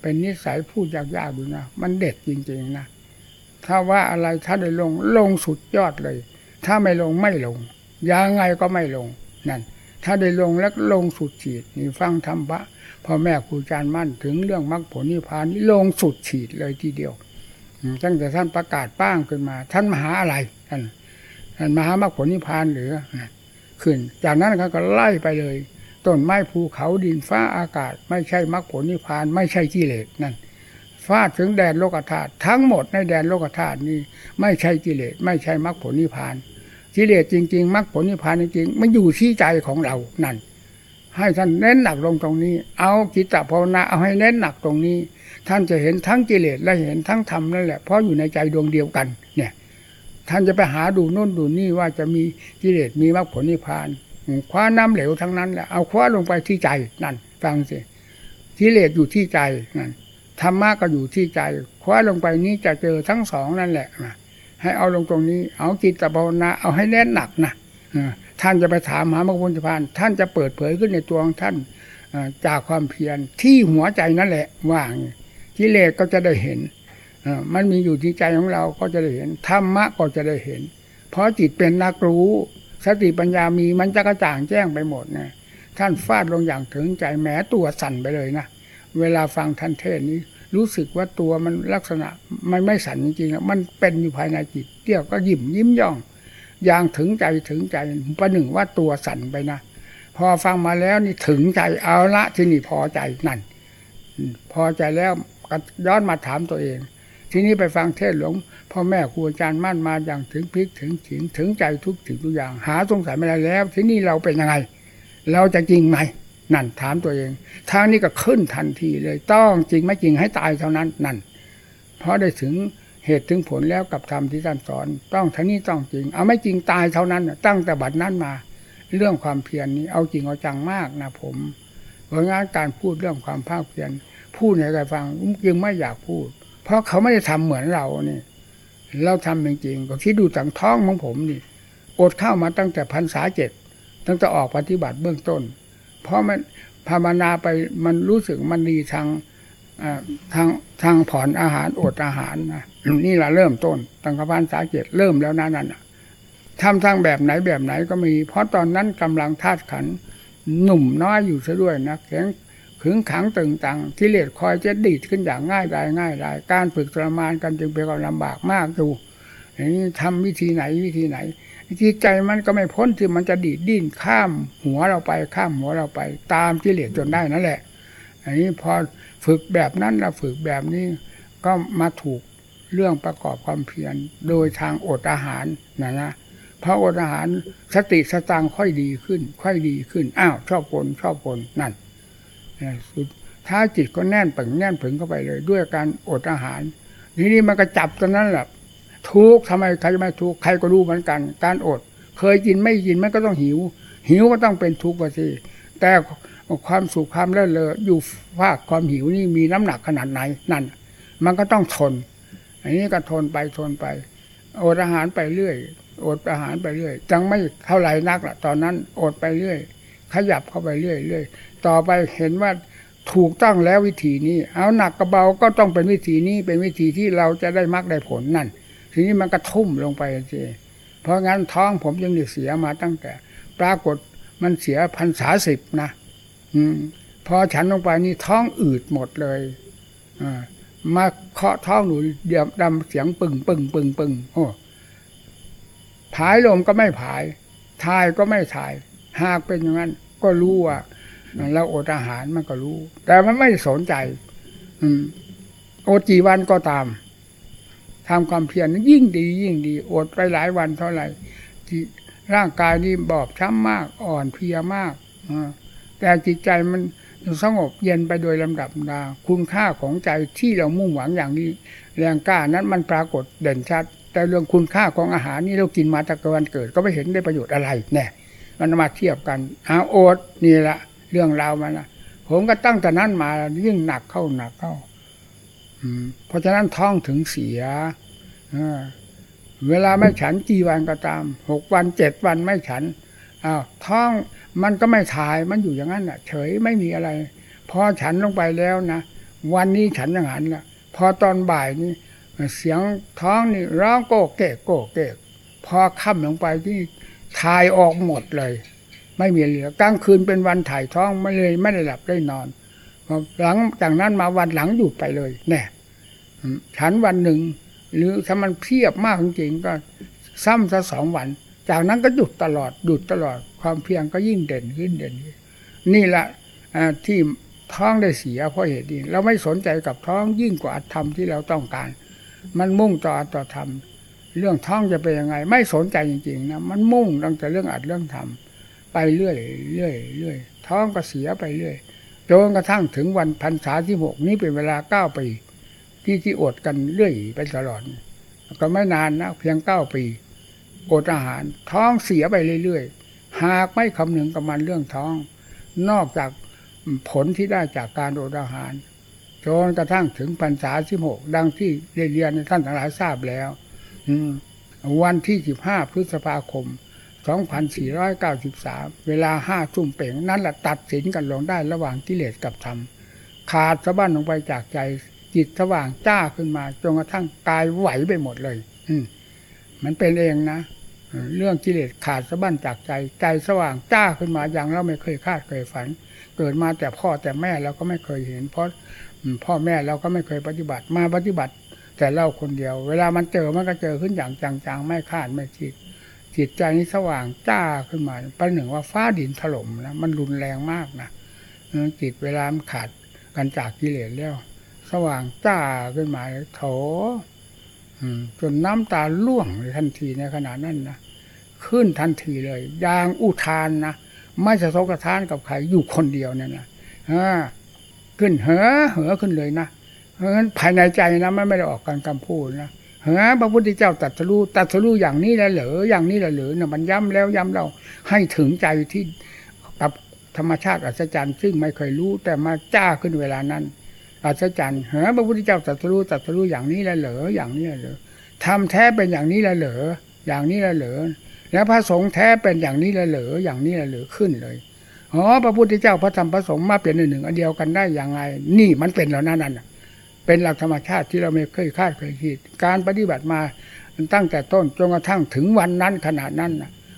เป็นนิสัยพูดยากๆดูนะ มันเด็ดจริง ๆ นะ ถ้าว่าอะไรถ้าได้ลงลงสุดยอดเลย ถ้าไม่ลงไม่ลง ยังไงก็ไม่ลงนั่น ถ้าได้ลงแล้วลงสุดฉีดนี่ฟังธรรมะพ่อแม่ครูอาจารย์มั่นถึงเรื่องมรรคผลนิพพานนี่ลงสุดฉีดเลยทีเดียวตั้งแต่ท่านประกาศป้างขึ้นมา ท่านมหาอะไรท่านท่านมหามรรคผลนิพพานหรือขึ้น จากนั้นเขาก็ไล่ไปเลยต้นไม้ภูเขาดินฟ้าอากาศ ไม่ใช่มรรคผลนิพพานไม่ใช่กิเลสนั่นฟาดถึงแดนโลกธาตุทั้งหมดในแดนโลกธาตุนี้ ไม่ใช่กิเลสไม่ใช่มรรคผลนิพพาน กิเลสจริง ๆมรรคผลนิพพานจริงๆมันอยู่ที่ใจของเรานั่น ให้ท่านเน้นหนักลงตรงนี้ เอาจิตตภาวนาเอาให้เน้นหนักตรงนี้ ท่านจะเห็นทั้งกิเลสและเห็นทั้งธรรมนั่นแหละเพราะอยู่ในใจดวงเดียวกัน เนี่ย ท่านจะไปหาดูโน่นดูนี่ว่าจะมีกิเลสมีมรรคผลนิพพานคว้าน้ำเหลวทั้งนั้นแหละเอาคว้าลงไปที่ใจนั่น ฟังสิกิเลสอยู่ที่ใจนั่นธรรมะก็อยู่ที่ใจ คว้าลงไปนี้จะเจอทั้งสองนั่นแหละ ให้เอาลงตรงนี้ เอาจิตตภาวนา เอาให้แน่นหนักนะท่านจะไปถามหามรรคผลนิพพาน ท่านจะเปิดเผยขึ้นในตัวของท่านจากความเพียรที่หัวใจนั่นแหละว่างกิเลสก็จะได้เห็นมันมีอยู่ที่ใจของเราก็จะได้เห็นธรรมะก็จะได้เห็น เพราะจิตเป็นนักรู้ สติปัญญามีมันจะกระจ่างแจ้งไปหมดนะท่านฟาดลงอย่างถึงใจแม้ตัวสั่นไปเลยนะเวลาฟังท่านเทศนี้ รู้สึกว่าตัวมันลักษณะมันไม่สั่นจริงๆมันเป็นอยู่ภายในจิตเที่ยวก็ยิ้มยิ้มย่องอย่างถึงใจถึงใจประหนึ่งว่าตัวสั่นไปนะพอฟังมาแล้วนี่ถึงใจเอาละที่นี่พอใจนั่น พอใจแล้วก็ย้อนมาถามตัวเอง ทีนี้ไปฟังเทศหลวงพ่อแม่ครูอาจารย์มั่นมาอย่างถึงพริกถึงขิงถึงใจทุกสิ่งทุกอย่าง หาสงสัยไม่ได้แล้ว ที่นี่เราเป็นยังไง เราจะจริงไหม นั่นถามตัวเองทางนี้ก็ขึ้นทันทีเลย ต้องจริงไม่จริงให้ตายเท่านั้นนั่น เพราะได้ถึงเหตุถึงผลแล้วกับธรรมที่ท่านสอน ต้องท่านี้ต้องจริง เอาไม่จริงตายเท่านั้น ตั้งแต่บัดนั้นมา เรื่องความเพียรนนี้เอาจริงเอาจังมากนะผมเพราะงั้นการพูดเรื่องความภาคเพียรพูดให้ใครฟังจึงไม่อยากพูด เพราะเขาไม่ได้ทำเหมือนเรานี่เราทำจริงๆก็คิดดูถังท้องของผมนี่อดข้าวมาตั้งแต่พันษาเจ็ดตั้งแต่ออกปฏิบัติเบื้องต้น เพราะมันภาวนาไปมันรู้สึกมันดีทางทางทางผ่อนอาหารอดอาหารนะนี่แหละเริ่มต้นตั้งกพันสาเกตเริ่มแล้วนั่นน่ะทำทางแบบไหนแบบไหนก็มี เพราะตอนนั้นกำลังธาตุขันหนุ่มน้อยอยู่ซะด้วยนะแข็งขึงขังตึงตังกิเลสคอยจะดีดขึ้นอย่างง่ายได้ง่ายได้การฝึกทรมานกันจึงเป็นความลำบากมากดูอย่างนี้ทำวิธีไหนวิธีไหน จิตใจมันก็ไม่พ้นที่มันจะดีดดิ้นข้ามหัวเราไปข้ามหัวเราไป ตามกิเลสจนได้นั่นแหละ อันนี้พอฝึกแบบนั้นเราฝึกแบบนี้ก็มาถูกเรื่องประกอบความเพียรโดยทางอดอาหารนะนะพระอดอาหารสติสตางค่อยดีขึ้น ค่อยดีขึ้นอ้าวชอบคนชอบคนนั่นสุดถ้าจิตก็แน่นปึงแน่นผึงเข้าไปเลย ด้วยการอดอาหารทีนี้มันก็จับตอนนั้นแหละ ทุกทำไมใครจะไม่ทุกใครก็รู้เหมือนกัน การอด เคยกินไม่กินมันก็ต้องหิว หิวก็ต้องเป็นทุกข์ไปสิแต่ความสุขความเลิศเลออยู่ภาคความหิวนี่มีน้ำหนักขนาดไหนนั่น มันก็ต้องทน อันนี้ก็ทนไปทนไปอดอาหารไปเรื่อยอดอาหารไปเรื่อยจังไม่เท่าไหร่นักละตอนนั้นอดไปเรื่อย ขยับเข้าไปเรื่อยเรื่อยต่อไปเห็นว่าถูกต้องแล้ววิธีนี้ เอาหนักกระเบาก็ต้องเป็นวิธีนี้เป็นวิธีที่เราจะได้มักได้ผลนั่น ทีนี้มันก็ทุ่มลงไปสิเพราะงั้นท้องผมยังเสียมาตั้งแต่ ปรากฏมันเสียพันสาสิบนะอืมพอฉันลงไปนี่ท้องอืดหมดเลยอมาเคาะท้องหนูเดียบดำเสียงปึ่งปึ่งปึ่งปึ่งโอ้ผายลมก็ไม่ผายทายก็ไม่ทาย หากเป็นอย่างนั้น ก็รู้ว่าเราอดอาหารมันก็รู้ แต่มันไม่สนใจ อืมอดกี่วันก็ตาม ทำความเพียรยิ่งดียิ่งดีอดไปหลายวันเท่าไหร่ร่างกายนี่บอบช้ำมากอ่อนเพลียมากแต่จิตใจมันสงบเย็นไปโดยลำดับดาคุณค่าของใจที่เรามุ่งหวังอย่างนี้ แรงกล้านั้นมันปรากฏเด่นชัด แต่เรื่องคุณค่าของอาหารนี่เรากินมาตั้งแต่วันเกิด ก็ไม่เห็นได้ประโยชน์อะไรแน่มันมาเทียบกันอาโอดนี่ละเรื่องราวมันนะผมก็ตั้งแต่นั้นมายิ่งหนักเข้าหนักเข้า เพราะฉะนั้นท้องถึงเสียเวลาไม่ฉันกี่วันก็ตามหกวันเจ็ดวันไม่ฉันอ้าวท้องมันก็ไม่ถ่ายมันอยู่อย่างนั้นอะ เฉยไม่มีอะไร พอฉันลงไปแล้วนะวันนี้ฉันอย่างนั้นละพอตอนบ่ายนี่เสียงท้องนี่ร้องโก้เกกโก้เกกพอค่ำลงไปที่ถ่ายออกหมดเลย ไม่มีเหลือกลางคืนเป็นวันถ่ายท้องไม่เลยไม่ได้หลับได้นอนหลังจากนั้นมาวันหลังหยุดไปเลยแน่ ฉันวันหนึ่ง หรือถ้ามันเพียบมากจริงๆก็ซ้ำซะสองวัน จากนั้นก็หยุดตลอดหยุดตลอดความเพียรก็ยิ่งเด่นขึ้นเด่นขึ้นนี่แหละที่ท้องได้เสียเพราะเหตุนี้เราไม่สนใจกับท้องยิ่งกว่าอัตธรรมที่เราต้องการ มันมุ่งต่ออัตต่อธรรม เรื่องท้องจะเป็นยังไง ไม่สนใจจริงๆนะมันมุ่งตั้งแต่เรื่องอัดเรื่องทำไปเรื่อยเรื่อยเรื่อยท้องก็เสียไปเรื่อยจนกระทั่งถึงวันพรรษาที่หกนี้เป็นเวลาเก้าปี ที่ที่อดกันเรื่อยไปตลอด ก็ไม่นานนะเพียงเก้าปีอดอาหาร ท้องเสียไปเรื่อยๆ หากไม่คำนึงกับมันเรื่องท้อง นอกจากผลที่ได้จากการอดอาหารจนกระทั่งถึงพรรษาสิบหกดังที่ได้เรียนท่านทั้งหลายทราบแล้ว วันที่สิบห้าพฤษภาคมสองพันสี่ร้อยเก้าสิบสามเวลาห้าทุ่มเป่ง นั่นแหละตัดสินกันลงได้ระหว่างกิเลสกับธรรม ขาดสะบั้นลงไปจากใจ จิตสว่างจ้าขึ้นมาจนกระทั่งกายไหวไปหมดเลย อืมันเป็นเองนะเรื่องกิเลสขาดสะบั้นจากใจ ใจสว่างจ้าขึ้นมาอย่างเราไม่เคยคาดเคยฝัน เกิดมาแต่พ่อแต่แม่เราก็ไม่เคยเห็น เพราะพ่อแม่เราก็ไม่เคยปฏิบัติมาปฏิบัติ แต่เราคนเดียว เวลามันเจอมันก็เจอขึ้นอย่างจังๆไม่คาดไม่คิดจิตใจนี้สว่างจ้าขึ้นมาประหนึ่งว่าฟ้าดินถล่มนะมันรุนแรงมากนะจิตเวลามันขาดกันจากกิเลสแล้ว สว่างจ้าขึ้นมาโถจนน้ำตาล่วงทันทีในขณะนั้นนะขึ้นทันทีเลยยางอุทานนะไม่สะทกสะท้านกับใครอยู่คนเดียวเนี่ยนะขึ้นเหอเหอขึ้นเลยนะเพราะฉะนั้นภายในใจนะไม่ไม่ได้ออกการคำพูดนะเฮ้พระพุทธเจ้าตัดสรู้ตัดสรู้อย่างนี้แล้วเหรออย่างนี้แล้วเหรอเนี่ยมันย้ำแล้วย้ำเราให้ถึงใจที่กับธรรมชาติอัศจรรย์ซึ่งไม่เคยรู้แต่มาจ้าขึ้นเวลานั้น อัศจรรย์เฮ้พระพุทธเจ้าตรัสรู้ตรัสรู้อย่างนี้แล้วเหรออย่างนี้แล้วเหรอทำแท้เป็นอย่างนี้แล้วเหรออย่างนี้แล้วเหรอแล้วพระสงฆ์แท้เป็นอย่างนี้แล้วเหรออย่างนี้แล้วเหรอขึ้นเลยอ๋อพระพุทธเจ้าพระธรรมพระสงฆ์มาเป็นหนึ่งอันเดียวกันได้อย่างไงนี่มันเป็นแล้วนั่นน่ะเป็นหลักธรรมชาติที่เราไม่เคยคาดเคยคิด การปฏิบัติมาตั้งแต่ต้นจนกระทั่งถึงวันนั้นขนาดนั้น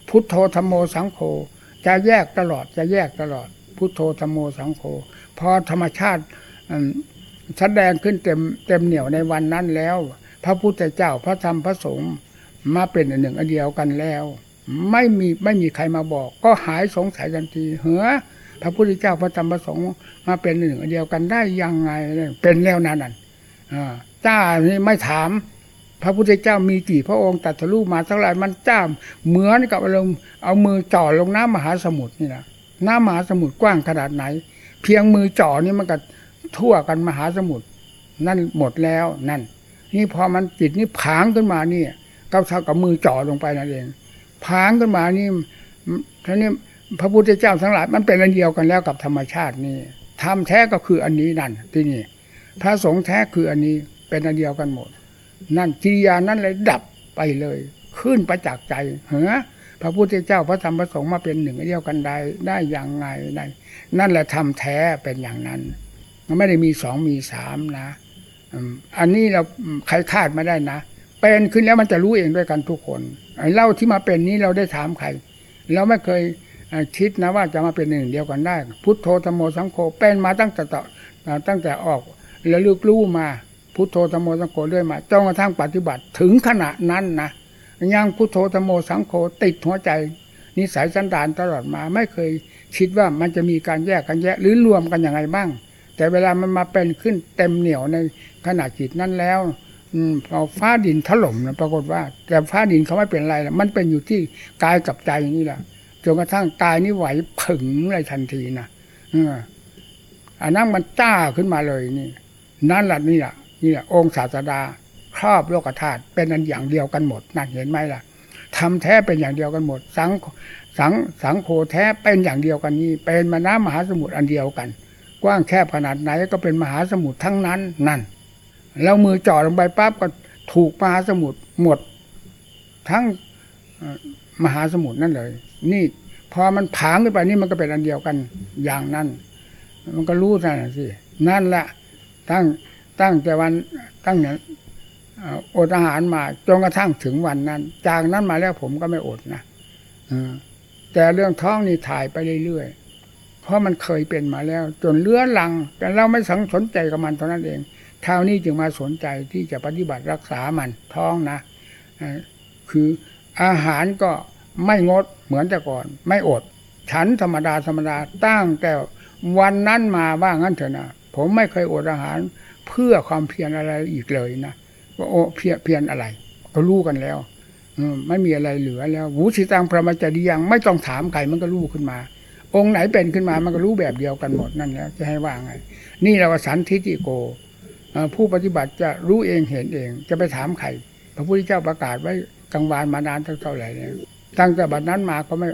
พุทโธธรรมโมสังโฆจะแยกตลอดจะแยกตลอด พุทโธธรรมโมสังโฆพอธรรมชาติ แสดงขึ้นเต็มเต็มเหนียวในวันนั้นแล้ว พระพุทธเจ้าพระธรรมพระสงฆ์มาเป็นอันหนึ่งอันเดียวกันแล้ว ไม่มีไม่มีใครมาบอก ก็หายสงสัยทันทีเหือพระพุทธเจ้าพระธรรมพระสงฆ์มาเป็นหนึ่งเดียวกันได้ยังไงเป็นแล้วนั้นน่ะจ้านี่ไม่ถาม พระพุทธเจ้ามีกี่พระองค์ตัดทะลุมาเท่าไรมันจ้าเหมือนกับเอาเอามือจ่อลงน้ำมหาสมุทรนี่นะน้ำมหาสมุทรกว้างขนาดไหน เพียงมือจ่อนี่มันก็ ทั่วกันมหาสมุทรนั่นหมดแล้วนั่น นี่พอมันจิตนี่ผางขึ้นมานี่ก็เท่ากับมือจ่อลงไปนั่นเองผางขึ้นมานี่ท่านี้พระพุทธเจ้าทั้งหลายมันเป็นอันเดียวกันแล้วกับธรรมชาตินี่ทำแท้ก็คืออันนี้นั่นที่นี่ พระสงฆ์แท้คืออันนี้เป็นอันเดียวกันหมด นั่นกิริยานั้นเลยดับไปเลย ขึ้นประจักษ์ใจเหรอพระพุทธเจ้าพระธรรมพระสงฆ์มาเป็นหนึ่งเดียวกันได้ได้อย่างไงได้นั่นแหละทำแท้เป็นอย่างนั้น มันไม่ได้มีสองมีสามนะอันนี้เราใครคาดมาได้นะเป็นขึ้นแล้วมันจะรู้เองด้วยกันทุกคนไอ้เล่าที่มาเป็นนี้เราได้ถามใคร เราไม่เคยคิดนะว่าจะมาเป็นหนึ่งเดียวกันได้ พุทโธธรรมโมสังโฆเป็นมาตั้งแต่ตั้งแต่ออกแล้วลึกรู้มาพุทโธธรรมโมสังโฆด้วยมาจนกระทั่งปฏิบัติถึงขณะนั้นนะยังพุทโธธรรมโมสังโฆติดหัวใจ นิสัยสันดานตลอดมา ไม่เคยคิดว่ามันจะมีการแยกกันแยกหรือรวมกันอย่างไรบ้าง แต่เวลามันมาเป็นขึ้นเต็มเหนียวในขณะจิตนั้นแล้วพอฟ้าดินถล่มนะปรากฏว่า แต่ฟ้าดินเขาไม่เป็นไรละมันเป็นอยู่ที่กายกับใจนี่แหละจนกระทั่งกายนี้ไหวผึ่งเลยทันทีนะอันนั้นมันจ้าขึ้นมาเลยนี่ นั่นแหละนี่แหละนี่แหละองค์ศาสดาครอบโลกธาตุเป็นอันอย่างเดียวกันหมดนั่นเห็นไหมล่ะทำแท้เป็นอย่างเดียวกันหมด สังสังสังโฆแท้เป็นอย่างเดียวกันนี้เป็นมาน้ำมหาสมุทรอันเดียวกัน ว้างแคบขนาดไหนก็เป็นมหาสมุทรทั้งนั้นนั่น แล้วมือจ่อลงไปปั๊บก็ถูกมหาสมุทรหมด ทั้งมหาสมุทรนั่นเลย นี่พอมันผางขึ้นไปนี่มันก็เป็นอันเดียวกันอย่างนั้น มันก็รู้นั่นสินั่นแหละตั้งตั้งแต่วันตั้งเนี่ยอดอาหารมาจนกระทั่งถึงวันนั้น จากนั้นมาแล้วผมก็ไม่อดนะแต่เรื่องท้องนี่ถ่ายไปเรื่อยๆ เพราะมันเคยเป็นมาแล้ว จนเลื้อลัง แต่เราไม่สังสนใจกับมันเท่านั้นเองคราวนี้จึงมาสนใจที่จะปฏิบัติรักษามันท้องนะคืออาหารก็ไม่งดเหมือนแต่ก่อน ไม่อด ฉันธรรมดาธรรมดาตั้งแต่วันนั้นมาว่างั้นเถอะนะผมไม่เคยอดอาหารเพื่อความเพียรอะไรอีกเลยนะว่าโอ้เพียรเพียรอะไร ก็รู้กันแล้วไม่มีอะไรเหลือแล้ววูชิตังพระมจริยังไม่ต้องถามใครมันก็รู้ขึ้นมา องค์ไหนเป็นขึ้นมามันก็รู้แบบเดียวกันหมดนั่นแล้วจะให้ว่าไง นี่เราสันทิฏฐิโกผู้ปฏิบัติจะรู้เองเห็นเอง จะไปถามใครพระพุทธเจ้าประกาศไว้กลางวานมานานเท่าไหร่แล้วตั้งแต่บัดนั้นมาก็ไม่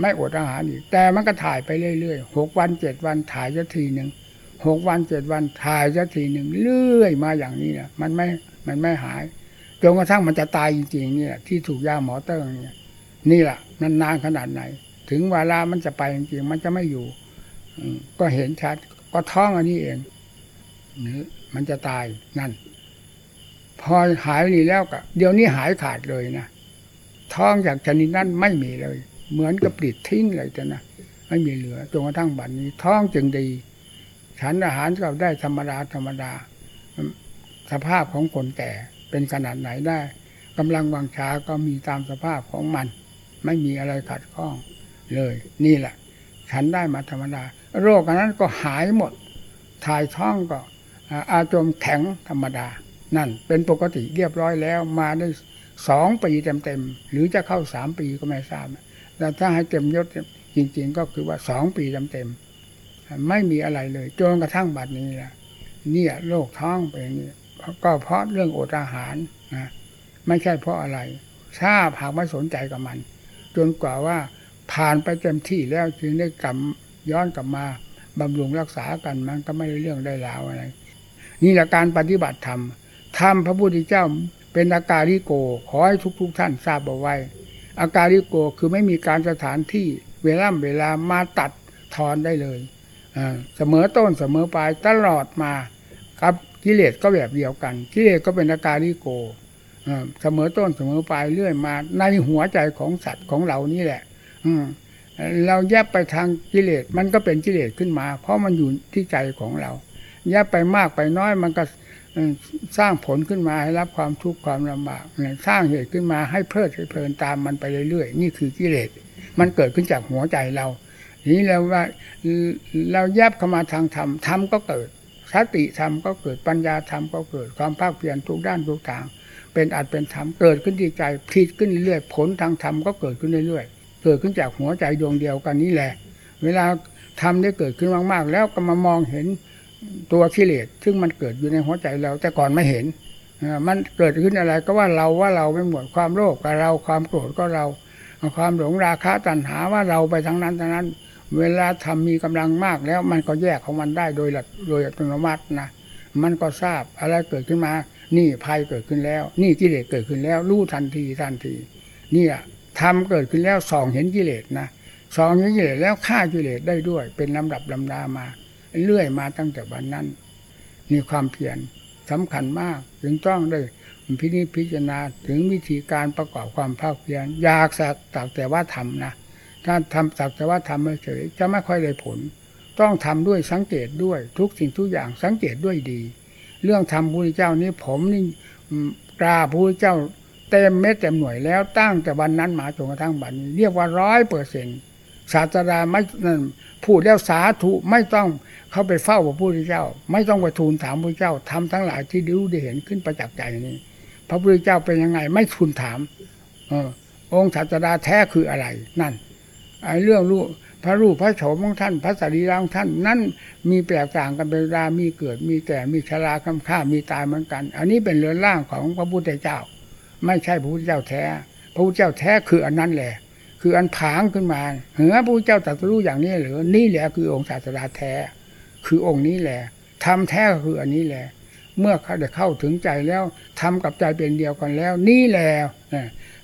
ไม่อดอาหารอีก แต่มันก็ถ่ายไปเรื่อยๆหกวันเจ็ดวันถ่ายสักทีหนึ่งหกวันเจ็ดวันถ่ายสักทีหนึ่งเรื่อยมาอย่างนี้นะมันไม่มันไม่หายจนกระทั่งมันจะตายจริงๆเนี่ยที่ถูกยาหมอเติ้งเนี่ยนี่แหละนานๆขนาดไหน ถึงเวลามันจะไปจริงๆมันจะไม่อยู่ก็เห็นชัด ก็ท้องอันนี้เองนี่มันจะตายนั่น พอหายนี่แล้วก็เดี๋ยวนี้หายขาดเลยนะท้องจากชนิดนั้นไม่มีเลย เหมือนกับปลิดทิ้งเลยจ้ะนะไม่มีเหลือจนกระทั่งบัดนี้ ท้องจึงดี ฉันอาหารก็ได้ธรรมดาธรรมดา สภาพของคนแก่เป็นขนาดไหนได้กำลังวังชาก็มีตามสภาพของมัน ไม่มีอะไรขัดข้อง เลย นี่แหละ ฉันได้มาธรรมดา โรคอันนั้นก็หายหมด ถ่ายท้องก็อาจมแข็งธรรมดา นั่นเป็นปกติเรียบร้อยแล้ว มาได้สองปีเต็มๆหรือจะเข้าสามปีก็ไม่ทราบแต่ถ้าให้เต็มยศจริง ๆ ก็คือว่าสองปีเต็มๆไม่มีอะไรเลยจนกระทั่งบัดนี้แหละเนี่ยโรคท้องเป็นอย่างนี้ก็เพราะเรื่องอดอาหารนะไม่ใช่เพราะอะไรทราบหากไม่สนใจกับมัน จนกว่าว่า ผ่านไปเต็มที่แล้วจึงได้กลับย้อนกลับมาบำรุงรักษากันมันก็ไม่ได้เรื่องได้ราวอะไร นี่แหละการปฏิบัติธรรมธรรมพระพุทธเจ้าเป็นอาการิโก ขอให้ทุกๆทท่านทราบเอาไว้ อาการิโกคือไม่มีการสถานที่เวลาเวลามาตัดทอนได้เลยเสมอต้นเสมอปลายตลอดมาครับกิเลสก็แบบเดียวกัน กิเลสก็เป็นอาการิโกเสมอต้นเสมอปลายเรื่อยมา ในหัวใจของสัตว์ของเรานี่แหละ เราแยบไปทางกิเลสมันก็เป็นกิเลสขึ้นมา เพราะมันอยู่ที่ใจของเรา แยบไปมากไปน้อยมันก็สร้างผลขึ้นมาให้รับความทุกข์ความลำบากสร้างเหตุขึ้นมาให้เพลิดเพลินตามมันไปเรื่อยๆนี่คือกิเลสมันเกิดขึ้นจากหัวใจเราทีนี้เราว่าเราแยบเข้ามาทางธรรมธรรมก็เกิดสติธรรมก็เกิดปัญญาธรรมก็เกิดความภาคเพียรทุกด้านทุกทาง เป็นอัดเป็นธรรมเกิดขึ้นที่ใจพลิดขึ้นเรื่อยๆผลทางธรรมก็เกิดขึ้นเรื่อยๆ เกิดขึ้นจากหัวใจดวงเดียวกันนี้แหละ เวลาทำได้เกิดขึ้นมากๆ แล้วก็มามองเห็นตัวกิเลสซึ่งมันเกิดอยู่ในหัวใจเราแต่ก่อนไม่เห็นมันเกิดขึ้นอะไรก็ว่าเราว่าเราไม่หมดความโลภก็เราความโกรธก็เรา ความหลงราคะตัณหาว่าเราไปทั้งนั้นทั้งนั้น เวลาทำมีกำลังมากแล้วมันก็แยกของมันได้โดยหลักโดยอัตโนมัตินะมันก็ทราบอะไรเกิดขึ้นมา นี่ภัยเกิดขึ้นแล้ว นี่กิเลสเกิดขึ้นแล้วรู้ทันทีทันทีเทำเกิดขึ้นแล้วส่องเห็นกิเลสนะส่องเห็นกิเลสแล้วฆ่ากิเลสได้ด้วย เป็นลำดับลำดามา เรื่อยมาตั้งแต่วันนั้นนี่ความเพียรสำคัญมากจึงต้องได้พินิจพิจารณาถึงวิธีการประกอบความภาคเพียรอยากสักตักแต่ว่าทำนะถ้าทำสักแต่ว่าทำเฉยจะไม่ค่อยได้ผล ต้องทำด้วยสังเกตด้วยทุกสิ่งทุกอย่างสังเกตด้วยดี เรื่องทำพระพุทธเจ้านี้ผมนี่อืมกราพระพุทธเจ้า เต็มเม็ดเต็มหน่วยแล้วตั้งแต่วันนั้นมาจนกระทั่งบัดนี้ เรียกว่าร้อยเปอร์เซ็นต์ศาสดาไม่นั่นพูดแล้วสาธุไม่ต้องเข้าไปเฝ้าพระพุทธเจ้า ไม่ต้องไปทูลถามพระพุทธเจ้าทำทั้งหลายที่รู้ได้เห็นขึ้นประจักษ์ใจนี้ พระพุทธเจ้าเป็นยังไง ไม่ทูลถาม เออ องค์ศาสดาแท้คืออะไร นั่นไอ้เรื่องรูปพระรูปพระโฉมของท่าน พระสรีระของท่าน นั่นมีแปลกต่างกันเป็นเวลามีเกิด มีแก่มีชราคำค่ามีตายเหมือนกัน อันนี้เป็นเรือนร่างของพระพุทธเจ้า ไม่ใช่พระพุทธเจ้าแท้ พระพุทธเจ้าแท้คืออันนั้นแหละ คืออันผางขึ้นมาเหือพระพุทธเจ้าตรัสรู้อย่างนี้หรือนี่แหละคือองค์ศาสดาแท้ คือองค์นี้แหละทำแท้ก็คืออันนี้แหละ เมื่อเขาได้เข้าถึงใจแล้วทำกับใจเป็นเดียวกันแล้ว นี่แหละ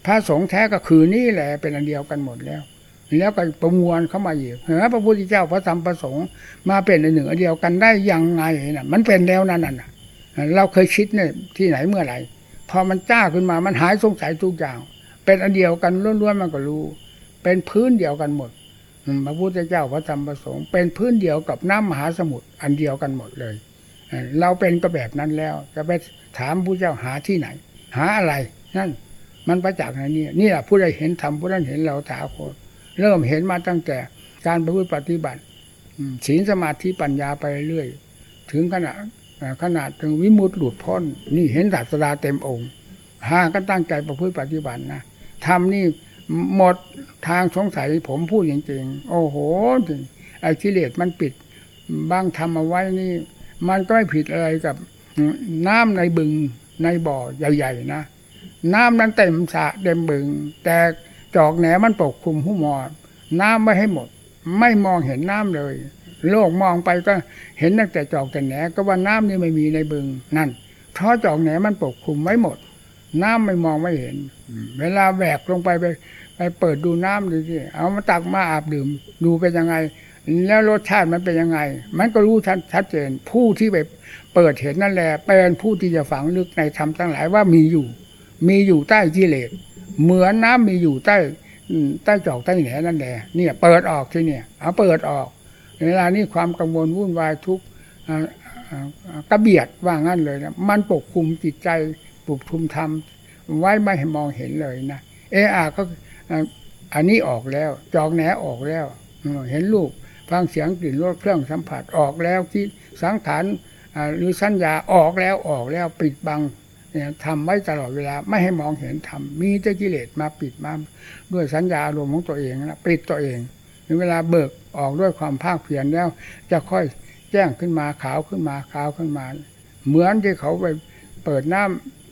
พระสงฆ์แท้ก็คือนี่แหละเป็นอันเดียวกันหมดแล้วแล้วก็ประมวลเข้ามาอีกเฮ้พระพุทธเจ้าพระธรรมพระสงฆ์มาเป็นอันหนึ่งอันเดียวกันได้ยังไงน่ะ มันเป็นแล้วนั่นน่ะ เราเคยคิดเนี่ยที่ไหนเมื่อไหร่ พอมันจ้าขึ้นมามันหายสงสัยทุกอย่าง เป็นอันเดียวกันล้วนๆมันก็รู้ เป็นพื้นเดียวกันหมดพระพุทธเจ้าพระธรรมพระสงฆ์เป็นพื้นเดียวกับน้ำมหาสมุทรอันเดียวกันหมดเลย เราเป็นก็แบบนั้นแล้ว จะไปถามผู้เจ้าหาที่ไหน หาอะไรนั่นมันประจักษ์ในนี้นี่แหละผู้ใดเห็นธรรมผู้นั้นเห็นเราถาโคตเริ่มเห็นมาตั้งแต่การประพฤติปฏิบัติศีลสมาธิปัญญาไปเรื่อย ถึงขนาด ขนาดถึงวิมุตติหลุดพ้น นี่เห็นศาสดาเต็มองค์หาก็ตั้งใจประพฤติปฏิบัตินะทำนี่หมดทางสงสัยผมพูดจริงๆ โอ้โหไอ้กิเลสมันปิดบางทำเอาไว้นี่ มันก็ไม่ผิดอะไรกับน้ำในบึงในบ่อใหญ่ๆนะ น้ำนั้นเต็มสะเต็มบึง แต่จอกแหนมันปกคลุมหูมอดน้ำไม่ให้หมด ไม่มองเห็นน้ำเลย โลกมองไปก็เห็นตั้งแต่จอกแต่แหนก็ว่าน้ำนี่ไม่มีในบึงนั่นเพราะจอกแหนมันปกคลุมไว้หมด น้ำไม่มองไม่เห็น เวลาแหวกลงไปไป ไปเปิดดูน้ำดูสิเอามาตักมาอาบดื่ม ดูเป็นยังไง แล้วรสชาติมันเป็นยังไง มันก็รู้ชัดเจน ผู้ที่ไปเปิดเห็นนั่นแหละเป็นผู้ที่จะฝังลึกในธรรมทั้งหลายว่ามีอยู่ มีอยู่ใต้กิเลสเหมือนน้ำมีอยู่ใต้ใต้จอกใต้แหนนั่นแหละเนี่ย เปิดออกที่เนี่ย เอาเปิดออก เวลานี้ความกังวลวุ่นวายทุกกระเบียดว่างั้นเลยนะมันปกคุมจิตใจปกคุมธรรมไว้ไม่ให้มองเห็นเลยนะเออาก็อันนี้ออกแล้ว จอกแหนออกแล้วเห็นลูกฟังเสียงกลิ่นรสเครื่องสัมผัสออกแล้วที่สังขารหรือสัญญาออกแล้วออกแล้วปิดบังทำไว้ตลอดเวลาไม่ให้มองเห็นธรรมมีแต่กิเลสมาปิดมาด้วยสัญญาอารมณ์ของตัวเองนะปิดตัวเองเวลาเบิก ออกด้วยความภาคเพียรแล้ว จะค่อยแจ้งขึ้นมาขาวขึ้นมาขาวขึ้นมา เหมือนที่เขาไปเปิดน้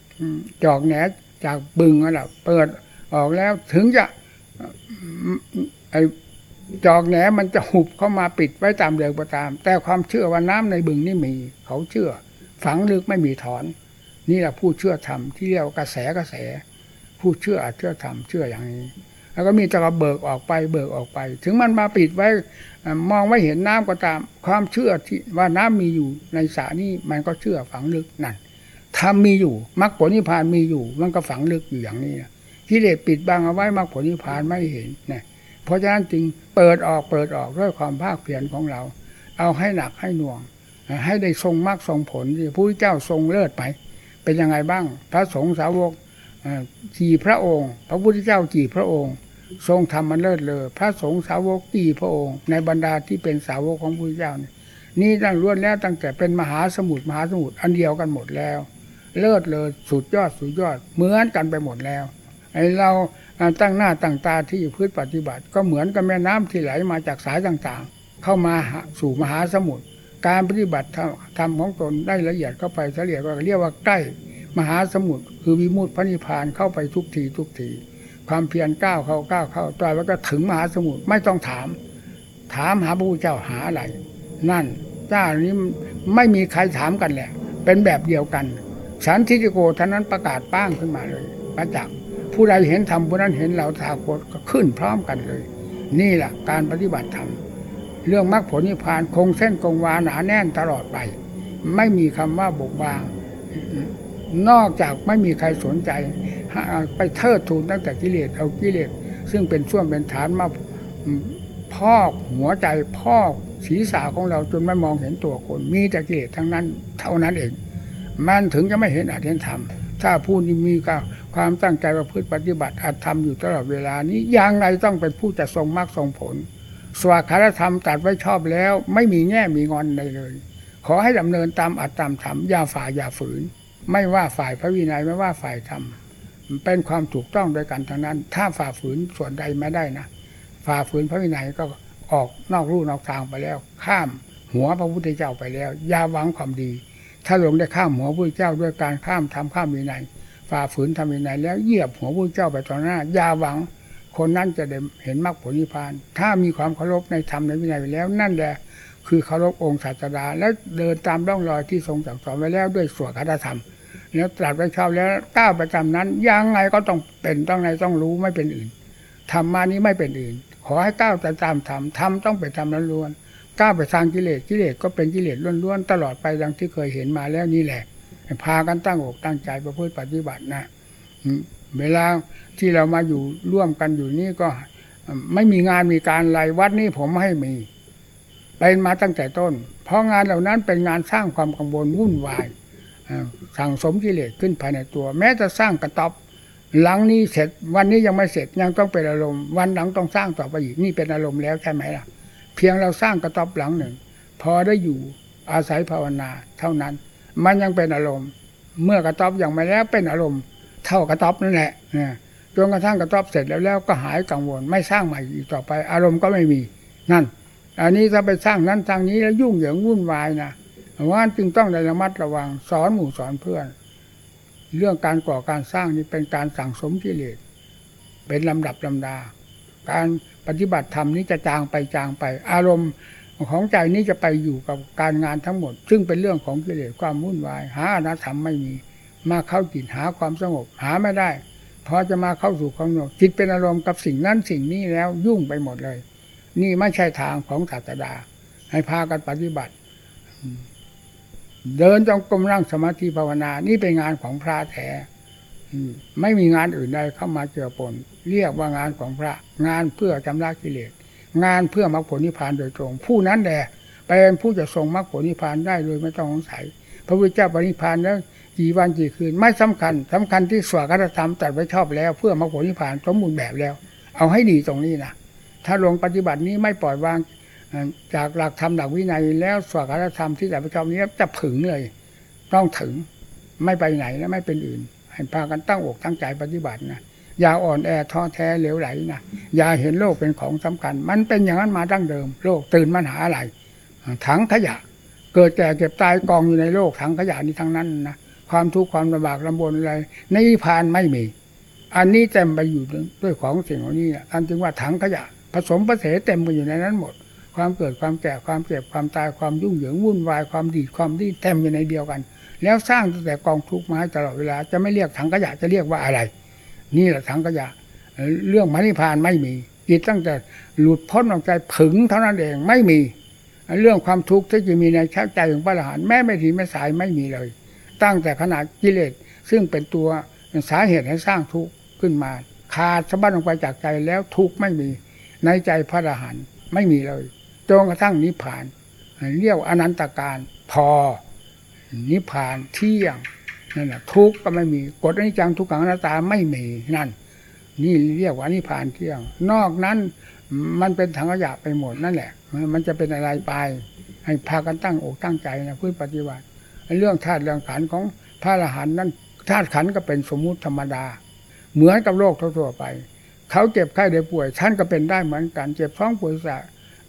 ำจอกแหนจากบึงนั่นแหละเปิดออกแล้วถึงจะไอจอกแหนมันจะหุบเข้ามาปิดไว้ตามเดิมก็ตาม แต่ความเชื่อว่าน้ำในบึงนี่มี เขาเชื่อ ฝังลึกไม่มีถอน นี่แหละผู้เชื่อธรรมที่เรียกกระแสกระแส ผู้เชื่อเชื่อธรรมเชื่ออย่างนี้ แล้วก็มีตะกเบิกออกไปเบิกออกไป ถึงมันมาปิดไว้มองไม่เห็นน้ำก็ตาม ความเชื่อที่ว่าน้ำมีอยู่ในสระนี้มันก็เชื่อฝังลึกนั่นธรรมมีอยู่มรรคผลนิพพานมีอยู่ มันก็ฝังลึกอยู่อย่างนี้กิเลสปิดบังเอาไว้มรรคผลนิพพานไม่เห็นนะเพราะฉะนั้นจึงเปิดออกเปิดออกด้วยความภาคเพียรของเรา เอาให้หนักให้หน่วง ให้ได้ทรงมรรคทรงผลที่พระเจ้าทรงเลิศไป เป็นยังไงบ้าง พระสงฆ์สาวกกี่พระองค์ พระพุทธเจ้ากี่พระองค์ ทรงทำมันเลิศเลยพระสงฆ์สาวกกี่พระองค์ ในบรรดาที่เป็นสาวกของพระพุทธเจ้านี่นี่ตั้งล้วนแล้วตั้งแต่เป็นมหาสมุทรมหาสมุทรอันเดียวกันหมดแล้ว เลิศเลยสุดยอดสุดยอด เหมือนกันไปหมดแล้วไอเราตั้งหน้าตั้งตาที่พื้นปฏิบัติ ก็เหมือนกับแม่น้ำที่ไหลมาจากสายต่างๆ เข้ามาสู่มหาสมุทรการปฏิบัติธรรมของตนได้ละเอียดเข้าไปเฉลี่ยก็เรียกว่าใกล้มหาสมุทรคือวิมุตติพระนิพพานเข้าไปทุกทีทุกที ความเพียรก้าวเข้าก้าวเข้าตอนแล้วก็ถึงมหาสมุทรไม่ต้องถาม ถามหาพระพุทธเจ้าหาอะไร นั่นเจ้านี้ไม่มีใครถามกันแหละ เป็นแบบเดียวกันสันทิติโกท่านนั้นประกาศป้างขึ้นมาเลยประจักษ์ผู้ใดเห็นธรรมผู้นั้นเห็นเราทาโคตก็ขึ้นพร้อมกันเลย นี่แหละการปฏิบัติธรรมเรื่องมรรคผลนิพพานคงเส้นคงวาหนาแน่นตลอดไป ไม่มีคำว่าบกบาง นอกจากไม่มีใครสนใจ ไปเทิดทูนตั้งแต่กิเลสเอากิเลสซึ่งเป็นช่วงเป็นฐานมาพอกหัวใจพอกศีรษะของเราจนไม่มองเห็นตัวคน มีแต่กิเลสทั้งนั้น เท่านั้นเอง มันถึงจะไม่เห็นอาจเห็นธรรมถ้าผู้นี้มีความตั้งใจประพฤติปฏิบัติอาจทำอยู่ตลอดเวลานี้อย่างไรต้องเป็นผู้จะทรงมรรคทรงผล สวากาธรรมตัดไว้ชอบแล้ว ไม่มีแง่มีงอนใดเลย ขอให้ดำเนินตามอัตตามธรรมอย่าฝ่าอย่าฝืน ไม่ว่าฝ่ายพระวินัยไม่ว่าฝ่ายธรรม เป็นความถูกต้องโดยกันทั้งนั้น ถ้าฝ่าฝืนส่วนใดไม่ได้นะฝ่าฝืนพระวินัยก็ออกนอกรูนอกทางไปแล้ว ข้ามหัวพระพุทธเจ้าไปแล้วอย่าหวังความดี ถ้าหลงได้ข้ามหัวพระพุทธเจ้าด้วยการข้ามทำข้ามวินัยฝ่าฝืนทำวินัยแล้วเหยียบหัวพระพุทธเจ้าไปต่อหน้าอย่าหวังคนนั้นจะได้เห็นมรรคผลนิพพาน ถ้ามีความเคารพในธรรมในวินัยไปแล้วนั่นแหละคือเคารพองค์ศาสดาแล้วเดินตามร่องรอยที่ทรงสั่งสอนไว้แล้วด้วยสวดคาถาธรรม แล้วตรัสไว้ชอบแล้วก้าวประจำนั้นยังไงก็ต้องเป็นต้องในต้องรู้ไม่เป็นอื่นธรรมานี้ไม่เป็นอื่น ขอให้ก้าวตามธรรมธรรมต้องเป็นธรรมล้วนๆก้าวไปทางกิเลสกิเลสก็เป็นกิเลสล้วนๆตลอดไปดังที่เคยเห็นมาแล้วนี่แหละ พากันตั้งอกตั้งใจประพฤติปฏิบัตินะเวลาที่เรามาอยู่ร่วมกันอยู่นี่ก็ไม่มีงานมีการอะไรวัดนี้ผมให้มี เป็นมาตั้งแต่ต้น เพราะงานเหล่านั้นเป็นงานสร้างความกังวลวุ่นวาย สั่งสมกิเลสขึ้นภายในตัว แม้จะสร้างกระต๊อบหลังนี้เสร็จวันนี้ยังไม่เสร็จยังต้องเป็นอารมณ์วันหลังต้องสร้างต่อไปอีกนี่เป็นอารมณ์แล้วใช่ไหมล่ะ เพียงเราสร้างกระต๊อบหลังหนึ่ง พอได้อยู่อาศัยภาวนาเท่านั้น มันยังเป็นอารมณ์ เมื่อกระต๊อบยังไม่แล้วเป็นอารมณ์ เท่ากระต๊อบนั่นแหละจนกระทั่งกระต๊อบเสร็จแล้วแล้วก็หายกังวลไม่สร้างใหม่อีกต่อไป อารมณ์ก็ไม่มีนั่น อันนี้ถ้าไปสร้างนั้นสร้างนี้แล้วยุ่งเหยิงวุ่นวายนะ ว่าจึงต้องระมัดระวัง สอนหมู่สอนเพื่อน เรื่องการก่อการสร้างนี่เป็นการสั่งสมกิเลสเป็นลำดับลำดา การปฏิบัติธรรมนี้จะจางไปจางไป อารมณ์ของใจนี้จะไปอยู่กับการงานทั้งหมด ซึ่งเป็นเรื่องของกิเลสความวุ่นวาย หาอนัตธรรมไม่มี มาเข้าจิตหาความสงบ หาไม่ได้พอจะมาเข้าสู่ความสงบจิตเป็นอารมณ์กับสิ่งนั้นสิ่งนี้แล้วยุ่งไปหมดเลย นี่ไม่ใช่ทางของศาสดา ให้พากันปฏิบัติ เดินจงกรมร่างสมาธิภาวนา นี่เป็นงานของพระแท้ไม่มีงานอื่นใดเข้ามาเจือปนเรียกว่างานของพระ งานเพื่อจำรากิเลสงานเพื่อมรรคผลนิพพานโดยตรง ผู้นั้นแหละเป็นผู้จะทรงมรรคผลนิพพานได้โดยไม่ต้องสงสัยพระพุทธเจ้าปรินิพพานแล้วกี่วันกี่คืน ไม่สำคัญสำคัญที่สวดคาธรรมตัดไว้ชอบแล้ว เพื่อมรรคผลนิพพานสมบูรณ์แบบแล้ว เอาให้ดีตรงนี้นะถ้าลงปฏิบัตินี้ไม่ปล่อยวาง จากหลักธรรมหลักวินัยแล้วสวดคาธรรมที่แต่ประชอบนี้จะผึ่งเลย ต้องถึงไม่ไปไหนและไม่เป็นอื่น ให้พากันตั้งอกตั้งใจปฏิบัตินะอย่าอ่อนแอท้อแท้เหลวไหลนะอย่าเห็นโลกเป็นของสำคัญ มันเป็นอย่างนั้นมาดั้งเดิม โลกตื่นมันหาอะไรถังขยะ เกิดแก่เก็บตายกองอยู่ในโลกถังขยะนี้ทั้งนั้นนะความทุกข์ความลำบากลำบนอะไรในพานไม่มี อันนี้เต็มไปอยู่ด้วยของสิ่งเหล่านี้อันจึงว่าถังขยะ ผสมผสมเต็มไปอยู่ในนั้นหมด ความเกิดความแก่ความเจ็บความตายความยุ่งเหยิงวุ่นวายความดีความดีเต็มอยู่ในเดียวกัน แล้วสร้างตั้งแต่กองทุกข์มาตลอดเวลาจะไม่เรียกถังขยะจะเรียกว่าอะไร นี่แหละถังขยะ เรื่องมรรคพานไม่มีจิตตั้งแต่หลุดพ้นออกใจผึ่งเท่านั้นเองไม่มี เรื่องความทุกข์ที่จะมีในชาใจของพระอรหันต์แม้ไม่ถีไม่สายไม่มีเลย ตั้งแต่ขนาดกิเลสซึ่งเป็นตัวสาเหตุให้สร้างทุกข์ขึ้นมา ขาดสะบัดลงไปจากใจแล้วทุกข์ไม่มีในใจพระอรหันต์ไม่มีเลย จนกระทั่งนิพพาน เรียกอนันตการพอ นิพพานเที่ยงนั่นแหละทุกข์ก็ไม่มีกฎอนิจจังทุกขังอนัตตาไม่มีนั่น นี่เรียกว่านิพพานเที่ยง นอกนั้นมันเป็นถังขยะไปหมดนั่นแหละ มันจะเป็นอะไรไป ให้พากันตั้งอกตั้งใจนะพื้นปฏิบัติเรื่องธาตุเรื่องขันของพระอรหันต์นั้นธาตุขันก็เป็นสมมุติธรรมดา เหมือนกับโลกทั่วไป เขาเจ็บไข้ได้ป่วยท่านก็เป็นได้เหมือนกัน เจ็บท้องป่วยสะ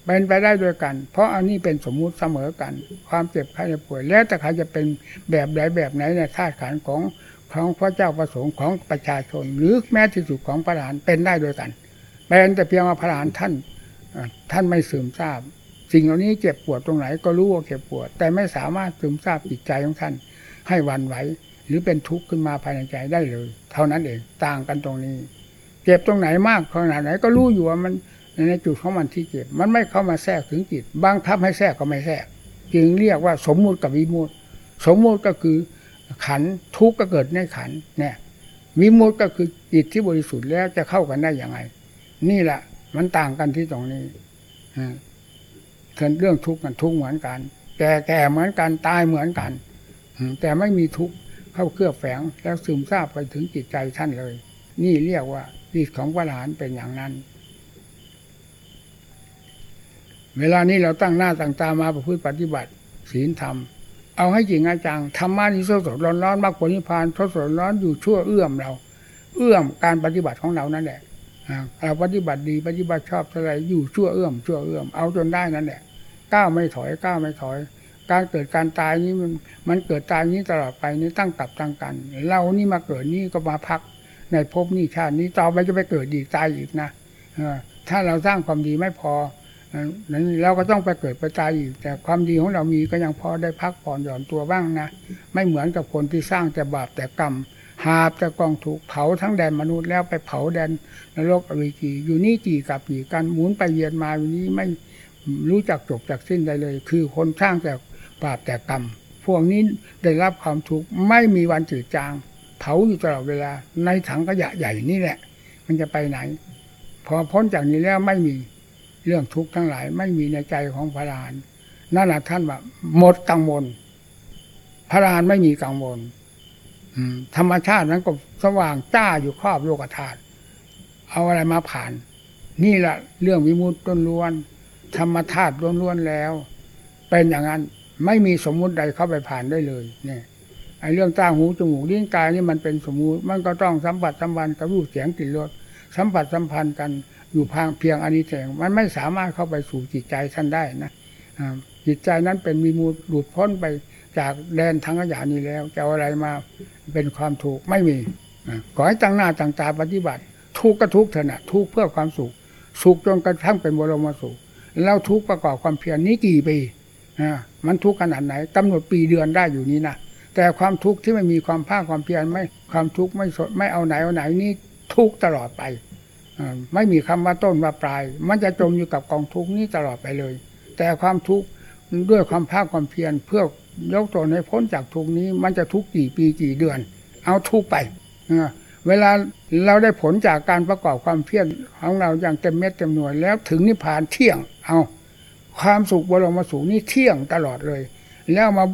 เป็นไปได้ด้วยกัน เพราะอันนี้เป็นสมมุติเสมอกัน ความเจ็บไข้จะป่วยแล้วแต่ใครจะเป็นแบบใดแบบไหนในธาตุขันของของพระเจ้าประสงค์ของประชาชน หรือแม้ที่สุดของพระหานเป็นได้ด้วยกันเป็นแต่เพียงว่าพระหานท่านท่านไม่ซึมทราบ สิ่งเหล่านี้เจ็บปวดตรงไหนก็รู้ว่าเจ็บปวด แต่ไม่สามารถซึมทราบจิตใจของท่าน ให้วันไหวหรือเป็นทุกข์ขึ้นมาภายในใจได้เลย เท่านั้นเองต่างกันตรงนี้ เจ็บตรงไหนมากขนาดไหนก็รู้อยู่ว่ามัน ในจุดของมันที่เจ็บมันไม่เข้ามาแทรกถึงจิตบางทับให้แทรกก็ไม่แทรกจึงเรียกว่าสมมุติกับวิมุติสมมุติก็คือขันทุกข์ก็เกิดในขันเนี่ยวิมุติก็คือจิตที่บริสุทธิ์แล้วจะเข้ากันได้อย่างไง นี่แหละมันต่างกันที่ตรงนี้เรื่องทุกข์กันทุกข์เหมือนกันแก่แก่เหมือนกันตายเหมือนกันแต่ไม่มีทุกข์เข้าเคลือบแฝงแล้วซึมซาบไปถึงจิตใจท่านเลย นี่เรียกว่าจิตของพระหลานเป็นอย่างนั้น เวลานี้เราตั้งหน้าตั้งตามาประพฤติปฏิบัติศีลธรรม เอาให้จริงอาจังธรรมะนี่สดสดร้อนร้อนมากผลนิพพานสดสดร้อนอยู่ชั่วเอื้อมเรา เอื้อมการปฏิบัติของเรานั่นแหละเราปฏิบัติดีปฏิบัติชอบอะไรอยู่ชั่วเอื้อมชั่วเอื้อมเอาจนได้นั่นแหละก้าวไม่ถอยก้าวไม่ถอย การเกิดการตายนี้มันมันเกิดตายนี้ตลอดไปนี้ตั้งกับตั้งกัน เรานี่มาเกิดนี่ก็มาพักในภพนี้ชาตินี้ต่อไปจะไปเกิดอีกตายอีกนะถ้าเราสร้างความดีไม่พอ นั้นเราก็ต้องไปเกิดไปตายอีก แต่ความดีของเรามีก็ยังพอได้พักผ่อนหย่อนตัวบ้างนะ ไม่เหมือนกับคนที่สร้างแต่บาปแต่กรรม หาบแต่กองถูกเผาทั้งแดนมนุษย์แล้วไปเผาแดนนรกอวิจีอยู่นี่จีกับปีกันหมุนไปเยียนมาอยู่นี้ไม่รู้จักจบจากสิ้นใดเลย คือคนสร้างแต่บาปแต่กรรม พวกนี้ได้รับความทุกข์ไม่มีวันจืดจาง เผาอยู่ตลอดเวลา ในถังขยะใหญ่นี่แหละ มันจะไปไหน พอพ้นจากนี้แล้วไม่มี เรื่องทุกข์ทั้งหลาย ไม่มีในใจของพระลานนั่นแหละท่านว่าหมดกังวลพระรหันไม่มีกังวลธรรมชาตินั้นก็สว่างจ้าอยู่ครอบโลกธาตุเอาอะไรมาผ่าน นี่แหละเรื่องวิมุตติล้วนธรรมธาตุล้วนๆแล้ว เป็นอย่างนั้นไม่มีสมมุติใดเข้าไปผ่านได้เลย เนี่ยไอ้เรื่องตาหูจมูกลิ้นกายนี่มันเป็นสมมุติ มันก็ต้องสัมผัสสัมพันธ์กับรูปเสียงกลิ่นรสสัมผัสสัมพันธ์กัน อยู่พางเพียงอันนี้เองมันไม่สามารถเข้าไปสู่จิตใจท่านได้นะอ่าจิตใจนั้นเป็นมีมูลหลุดพ้นไปจากแดนทางขยะนี้แล้วจะอาอะไรมาเป็นความถูกไม่มีอ่าขอให้ตั้งหน้าตั้งตาปฏิบัติ ทุกข์ก็ทุกข์เถอะนะทุกข์เพื่อความสุข สุขจนกระทั่งเป็นบรมสุข แล้วทุกข์ประกอบความเพียรนี้กี่ปีอ่ามันทุกข์ขนาดไหนกำหนดปีเดือนได้อยู่นี้นะแต่ความทุกข์ที่ไม่มีความภาคความเพียรไม่ความทุกข์ไม่สดไม่เอาไหนเอาไหนนี่ทุกข์ตลอดไป ไม่มีคำว่าต้นว่าปลาย มันจะจมอยู่กับกองทุกข์นี้ตลอดไปเลย แต่ความทุกข์ด้วยความภาคความเพียรเพื่อยกตนให้พ้นจากทุกข์นี้ มันจะทุกข์กี่ปีกี่เดือน เอาทุกข์ไปเวลาเราได้ผลจากการประกอบความเพียรของเราอย่างเต็มเม็ดเต็มหน่วยแล้วถึงนิพพานเที่ยง เอาความสุขบรมสุขนี่เที่ยงตลอดเลย แล้วมา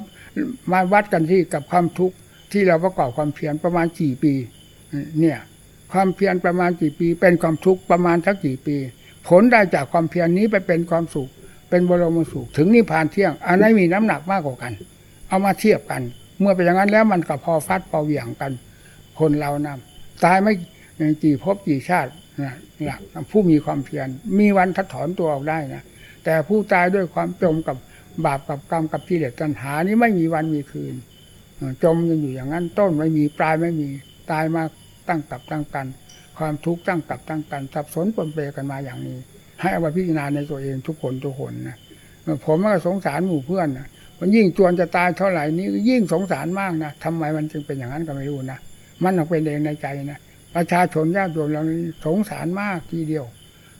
มาวัดกันที่กับความทุกข์ที่เราประกอบความเพียรประมาณกี่ปี เนี่ย ความเพียรประมาณกี่ปี เป็นความทุกข์ประมาณสักกี่ปี ผลได้จากความเพียรนี้ไปเป็นความสุข เป็นบรมสุข ถึงนิพพานเที่ยงอันไหนมีน้ำหนักมากกว่ากัน เอามาเทียบกัน เมื่อเป็นอย่างนั้นแล้วมันก็พอฟัดพอเหวี่ยงกัน คนเรานะตายไม่กี่ภพกี่ชาตินะผู้มีความเพียรมีวันทัดถอนตัวออกได้นะแต่ผู้ตายด้วยความจมกับบาปกับกรรมกับกิเลสตัณหานี้ไม่มีวันมีคืน จมยังอยู่อย่างนั้นต้นไม่มีปลายไม่มีตายมา ตั้งกับตั้งกัน ความทุกข์ตั้งกับตั้งกันสับสนปนเปกันมาอย่างนี้ ให้เอาไปพิจารณาในตัวเองทุกคนทุกคนนะผมก็สงสารหมู่เพื่อนนะมันยิ่งจวนจะตายเท่าไหร่นี้ยิ่งสงสารมากนะทำไมมันจึงเป็นอย่างนั้นก็ไม่รู้นะมันออกเป็นเองในใจนะประชาชนญาติโยมเราสงสารมากทีเดียว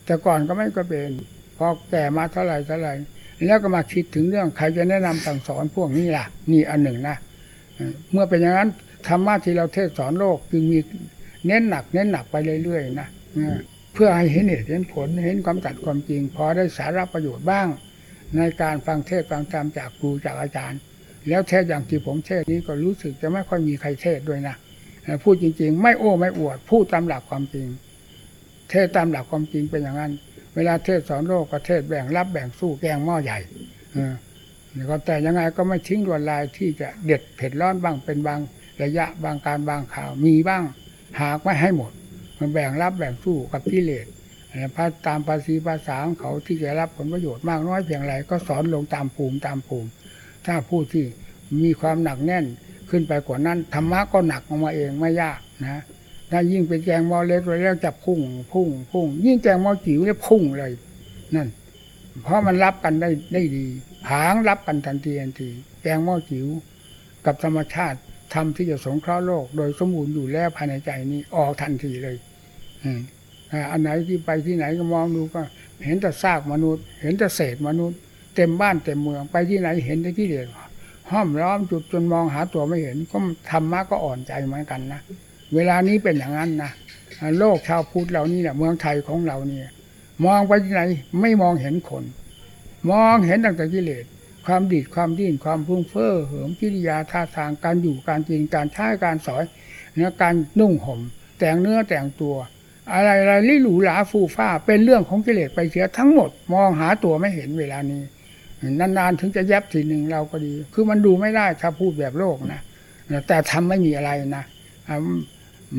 แต่ก่อนก็ไม่ก็เป็นพอแก่มาเท่าไหร่เท่าไหร่แล้วก็มาคิดถึงเรื่องใครจะแนะนำสั่งสอนพวกนี้ล่ะ นี่อันหนึ่งนะเออเมื่อเป็นอย่างนั้นธรรมะที่เราเทศสอนโลกจึงมี เน้นหนัก เน้นหนักไปเรื่อยๆนะเออเพื่อให้เห็นเหตุเห็นผลเห็นความจัดความจริง พอได้สาระประโยชน์บ้าง ในการฟังเทศฟังธรรมจากครูจากอาจารย์ แล้วเทศอย่างที่ผมเทศนี้ก็รู้สึกจะไม่ค่อยมีใครเทศด้วยนะเออพูดจริง ๆ ไม่โอ้ไม่อวด พูดตามหลักความจริง เทศตามหลักความจริงเป็นอย่างนั้น เวลาเทศสอนโลกก็เทศแบ่งรับแบ่งสู้แกงหม้อใหญ่เออนี่ก็แต่ยังไงก็ไม่ทิ้งดวนลายที่จะเด็ดเผ็ดร้อนบ้างเป็นบางระยะบางการบางข่าวมีบ้าง หากไม่ให้หมด มันแบ่งรับแบ่งสู้กับกิเลสพระตามภาษีภาษาของเขาที่จะรับผลประโยชน์มากน้อยเพียงไรก็สอนลงตามภูมิตามภูมิ ถ้าผู้ที่มีความหนักแน่นขึ้นไปกว่านั้นธรรมะก็หนักออกมาเองไม่ยากนะถ้ายิ่งเป็นแกงมอเล็กแล้วจะพุ่งพุ่งพุ่งยิ่งแกงมอจิ๋วเนี่ยพุ่งเลยนั่น เพราะมันรับกันได้ได้ดีผางรับกันทันทีทันทีแกงม้อจิ๋วกับธรรมชาติ ทำที่จะสงเคราะห์โลก โดยสมบูรณ์อยู่แล้วภายในใจนี้ออกทันทีเลยอันไหนที่ไปที่ไหนก็มองดูก็ เห็นแต่ซากมนุษย์ เห็นแต่เศษมนุษย์ เต็มบ้านเต็มเมืองไปที่ไหนเห็นแต่ที่เดียวห้อมล้อมจุดจนมองหาตัวไม่เห็น ก็ธรรมะก็อ่อนใจเหมือนกันนะเวลานี้เป็นอย่างนั้นนะโลกชาวพุทธเรานี่แหละเมืองไทยของเราเนี่ย มองไปที่ไหนไม่มองเห็นคน มองเห็นตั้งแต่กิเลส ความดีดความดิ้นความพุ่งเฟ้อเหิมกิริยาท่าทางการอยู่การกินการใช้การสอยเนื้อการนุ่งห่มแต่งเนื้อแต่งตัว อะไรอะไรลิหรูหลาฟูฟ้า เป็นเรื่องของกิเลสไปเสียทั้งหมด มองหาตัวไม่เห็นเวลานี้นานๆถึงจะแยบทีหนึ่งเราก็ดี คือมันดูไม่ได้ถ้าพูดแบบโลกนะแต่ทำไม่มีอะไรนะ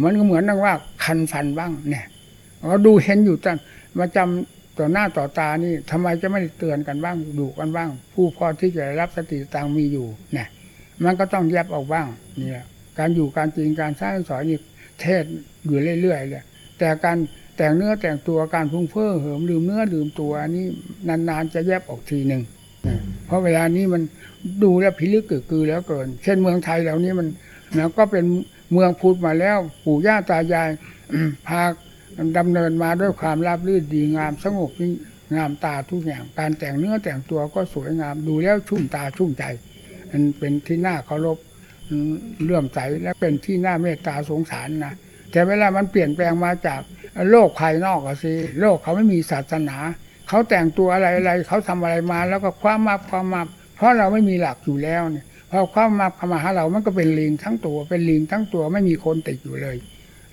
มันก็เหมือนนั่งว่าคันฟันบ้างเนี่ยเราดูเห็นอยู่จังมาจำ ต่อหน้าต่อตานี่ทำไมจะไม่เตือนกันบ้างดูกันบ้าง ผู้พอที่จะรับสติตังมีอยู่เนี่ยมันก็ต้องแยบออกบ้างนี่แหละการอยู่การจริงการสร้างสอนนี่เทศอยู่เรื่อยๆเลยแต่การแต่งเนื้อแต่งตัวการพุ่งเฟ้อเหิมลืมเนื้อลืมตัวอันนี้นานๆจะแยบออกทีหนึ่งเพราะเวลานี้มันดูแล้วพิลึกกึกกือแล้วเกิน เช่นเมืองไทยเหล่านี้มันนะก็เป็นเมืองพุทธมาแล้ว ปู่ย่าตายายพา ดำเนินมาด้วยความราบรื่นดีงามสงบงามตาทุกอย่างการแต่งเนื้อแต่งตัวก็สวยงามดูแล้วชุ่มตาชุ่มใจมันเป็นที่น่าเคารพเลื่อมใสและเป็นที่น่าเมตตาสงสารนะแต่เวลามันเปลี่ยนแปลงมาจากโลกภายนอกก็สิโลกเขาไม่มีศาสนาเขาแต่งตัวอะไรอะไรเขาทำอะไรมาแล้วก็ความมาความมาเพราะเราไม่มีหลักอยู่แล้วเนี่ยพอความมาพมาหาเรามันก็เป็นลิงทั้งตัวเป็นลิงทั้งตัวไม่มีคนติดอยู่เลย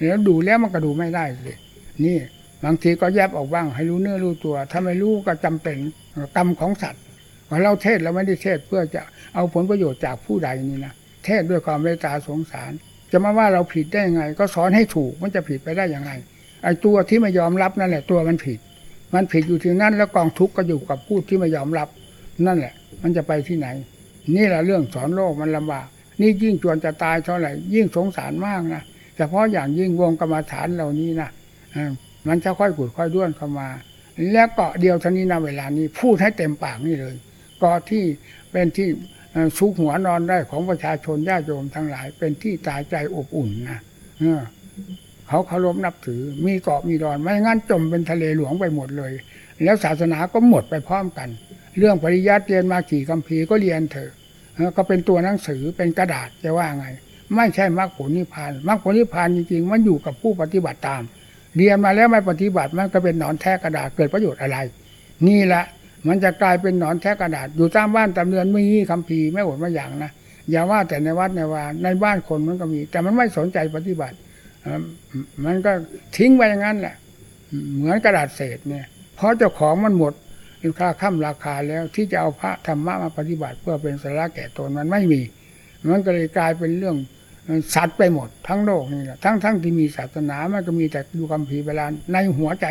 แล้วดูแล้วมันก็ดูไม่ได้เลย นี่บางทีก็แยบออกบ้าง ให้รู้เนื้อรู้ตัว ถ้าไม่รู้ก็จำเป็นกรรมของสัตว์เราเทศเราไม่ได้เทศเพื่อจะเอาผลประโยชน์จากผู้ใดนี่นะเทศด้วยความเมตตาสงสาร จะมาว่าเราผิดได้ยังไง ก็สอนให้ถูกมันจะผิดไปได้ยังไงไอ้ตัวที่ไม่ยอมรับนั่นแหละตัวมันผิด มันผิดอยู่ที่นั่นแล้วกองทุกข์ก็อยู่กับผู้ที่ไม่ยอมรับ นั่นแหละ มันจะไปที่ไหน นี่แหละเรื่องสอนโลกมันลำบากนี่ยิ่งจวนจะตายเท่าไหร่ยิ่งสงสารมากนะเฉพาะอย่างยิ่งวงกรรมฐานเหล่านี้นะ มันจะค่อยกุดค่อยด้วนเข้ามา แล้วเกาะเดียวท่านี้นะเวลานี้ พูดให้เต็มปากนี่เลยเกาะที่เป็นที่ซุกหัวนอนได้ของประชาชนญาติโยมทั้งหลาย เป็นที่ตายใจอบอุ่นนะเขาเคารพนับถือ มีเกาะมีดอน ไม่งั้นจมเป็นทะเลหลวงไปหมดเลย แล้วศาสนาก็หมดไปพร้อมกัน เรื่องปริยัติเรียนมากี่คำพีก็เรียนเถอะก็เป็นตัวหนังสือเป็นกระดาษจะว่าไง ไม่ใช่มรรคผลนิพพานมรรคผลนิพพานจริงๆมันอยู่กับผู้ปฏิบัติตาม เรียนมาแล้วไม่ปฏิบัติมันก็เป็นหนอนแท้กระดาษเกิดประโยชน์อะไร นี่แหละมันจะกลายเป็นหนอนแท้กระดาษ อยู่ตามบ้านตามเรือนไม่มีคำพีไม่หมดไม่อย่างนะอย่าว่าแต่ในวัดในวาในบ้านคนมันก็มี แต่มันไม่สนใจปฏิบัติมันก็ทิ้งไว้อย่างนั้นแหละเหมือนกระดาษเศษเนี่ย เพราะเจ้าของมันหมดค่าค่ำราคาแล้วที่จะเอาพระธรรมะมาปฏิบัติ เพื่อเป็นสาระแก่ตนมันไม่มี มันก็เลยกลายเป็นเรื่อง สัตว์ไปหมดทั้งโลกนี่แหละทั้งทั้งที่มีศาสนามันก็มีแต่ดูคำพีเวลาในหัวใจ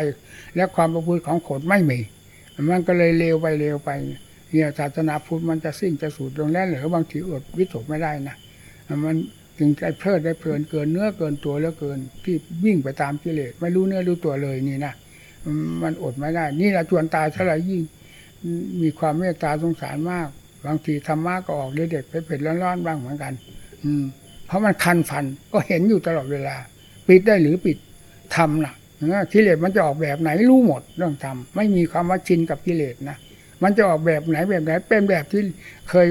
และความประพฤติของคนไม่มี มันก็เลยเลวไปเลวไปเนี่ยศาสนาพุทธมันจะสิ้นจะสูญลงแล้วหรือบางทีอดวิตกไม่ได้นะมันจึงได้เพลิดได้เพลินเกินเนื้อเกินตัวแล้วเกิน ที่วิ่งไปตามกิเลสไม่รู้เนื้อรู้ตัวเลยนี่นะมันอดไม่ได้ นี่แหละจวนตายเท่าไรยิ่ง มีความเมตตาสงสารมาก บางทีธรรมะก็ออกเด็ดๆไปเผ็ดร้อนๆบ้างเหมือนกัน อืม เพราะมันคันฟันก็เห็นอยู่ตลอดเวลา ปิดได้หรือปิดทำนะกิเลสมันจะออกแบบไหนรู้หมดเรื่องทำไม่มีความว่าชินกับกิเลสนะมันจะออกแบบไหนแบบไหนเป็นแบบที่เคย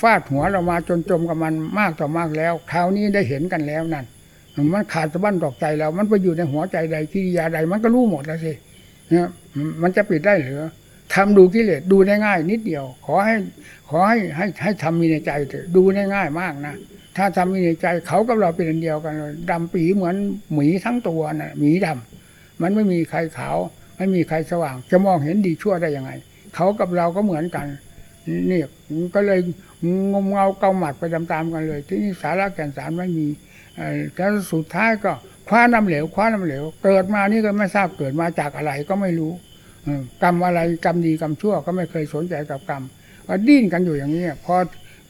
ฟาดหัวเรามาจนจมกับมันมากต่อมากแล้วคราวนี้ได้เห็นกันแล้วนั่นมันขาดสะบั้นตอกใจแล้วมันไปอยู่ในหัวใจใดกิริยาใด มันก็รู้หมดแล้วสินี่ยมันจะปิดได้หรือ ทำดูกิเลสดูได้ง่าย นิดเดียว ขอให้ขอให้ให้ให้ทำมีในใจเถอะดูได้ง่ายมากนะถ้าทำมีในใจเขากับเราเป็นอันเดียวกันเลยดำปีเหมือนหมีทั้งตัวนะ่ะหมีดำมันไม่มีใครขาว ไม่มีใครสว่าง จะมองเห็นดีชั่วได้ยังไง เขากับเราก็เหมือนกันนี่ก็เลยงมเงาเกาหมัดไปตามๆกันเลย ที่นี่สาระแก่นสารไม่มีแล้วสุดท้ายก็คว้าน้ำเหลวคว้าน้ำเหลว เกิดมานี่ก็ไม่ทราบเกิดมาจากอะไรก็ไม่รู้ กรรมอะไรกรรมดีกรรมชั่วก็ไม่เคยสนใจกับกรรมก็ดิ้นกันอยู่อย่างนี้พอ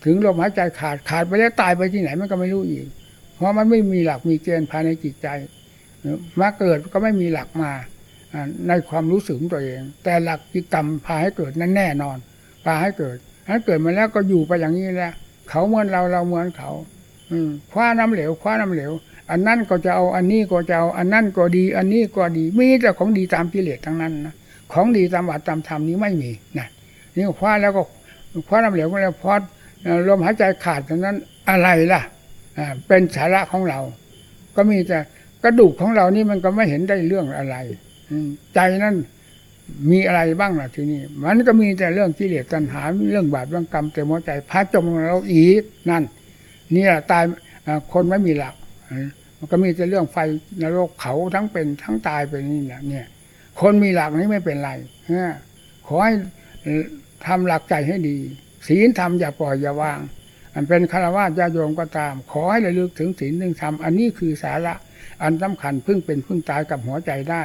ถึงลมหายใจขาดขาดไปแล้วตายไปที่ไหนมันก็ไม่รู้อีก เพราะมันไม่มีหลักมีเกณฑ์ภายในจิตใจมาเกิดก็ไม่มีหลักมาในความรู้สึกตัวเอง แต่หลักกิกรรมพาให้เกิดนั้นแน่นอนพาให้เกิดถ้าเกิดมาแล้วก็อยู่ไปอย่างนี้แหละเขาเหมือนเราเราเหมือนเขาอืคว้าน้ำเหลวคว้าน้ำเหลว อันนั้นก็จะเอาอันนี้ก็จะเอาอันนั้นก็ดี อันนี้ก็ดีมีแต่ของดีตามกิเลสทั้งนั้นนะ ของดีตามวัดตามธรรมนี้ไม่มีนะนี่คว้าแล้วก็คว้าน้ำเหลวก็แล้วพอลมหายใจขาดตรงนั้นอะไรล่ะเป็นสาระของเรา ก็มีแต่กระดูกของเรานี่มันก็ไม่เห็นได้เรื่องอะไรใจนั้นมีอะไรบ้างล่ะทีนี้ มันก็มีแต่เรื่องกิเลสตัณหาเรื่องบาปเรื่องกรรมเต็มหัวใจพาจมเราอีกนั่นนี่แหละตายคนไม่มีหลักมันก็มีแต่เรื่องไฟนรกเขาทั้งเป็นทั้งตายไปนี่แหละเนี่ย คนมีหลักนี้ไม่เป็นไรขอให้ทำหลักใจให้ดี ศีลธรรมอย่าปล่อยอย่าวาง อันเป็นคารวะญาโยมก็ตาม ขอให้ระลึกถึงศีลถึงธรรมอันนี้คือสาระ อันสำคัญพึ่งเป็นพึ่งตายกับหัวใจได้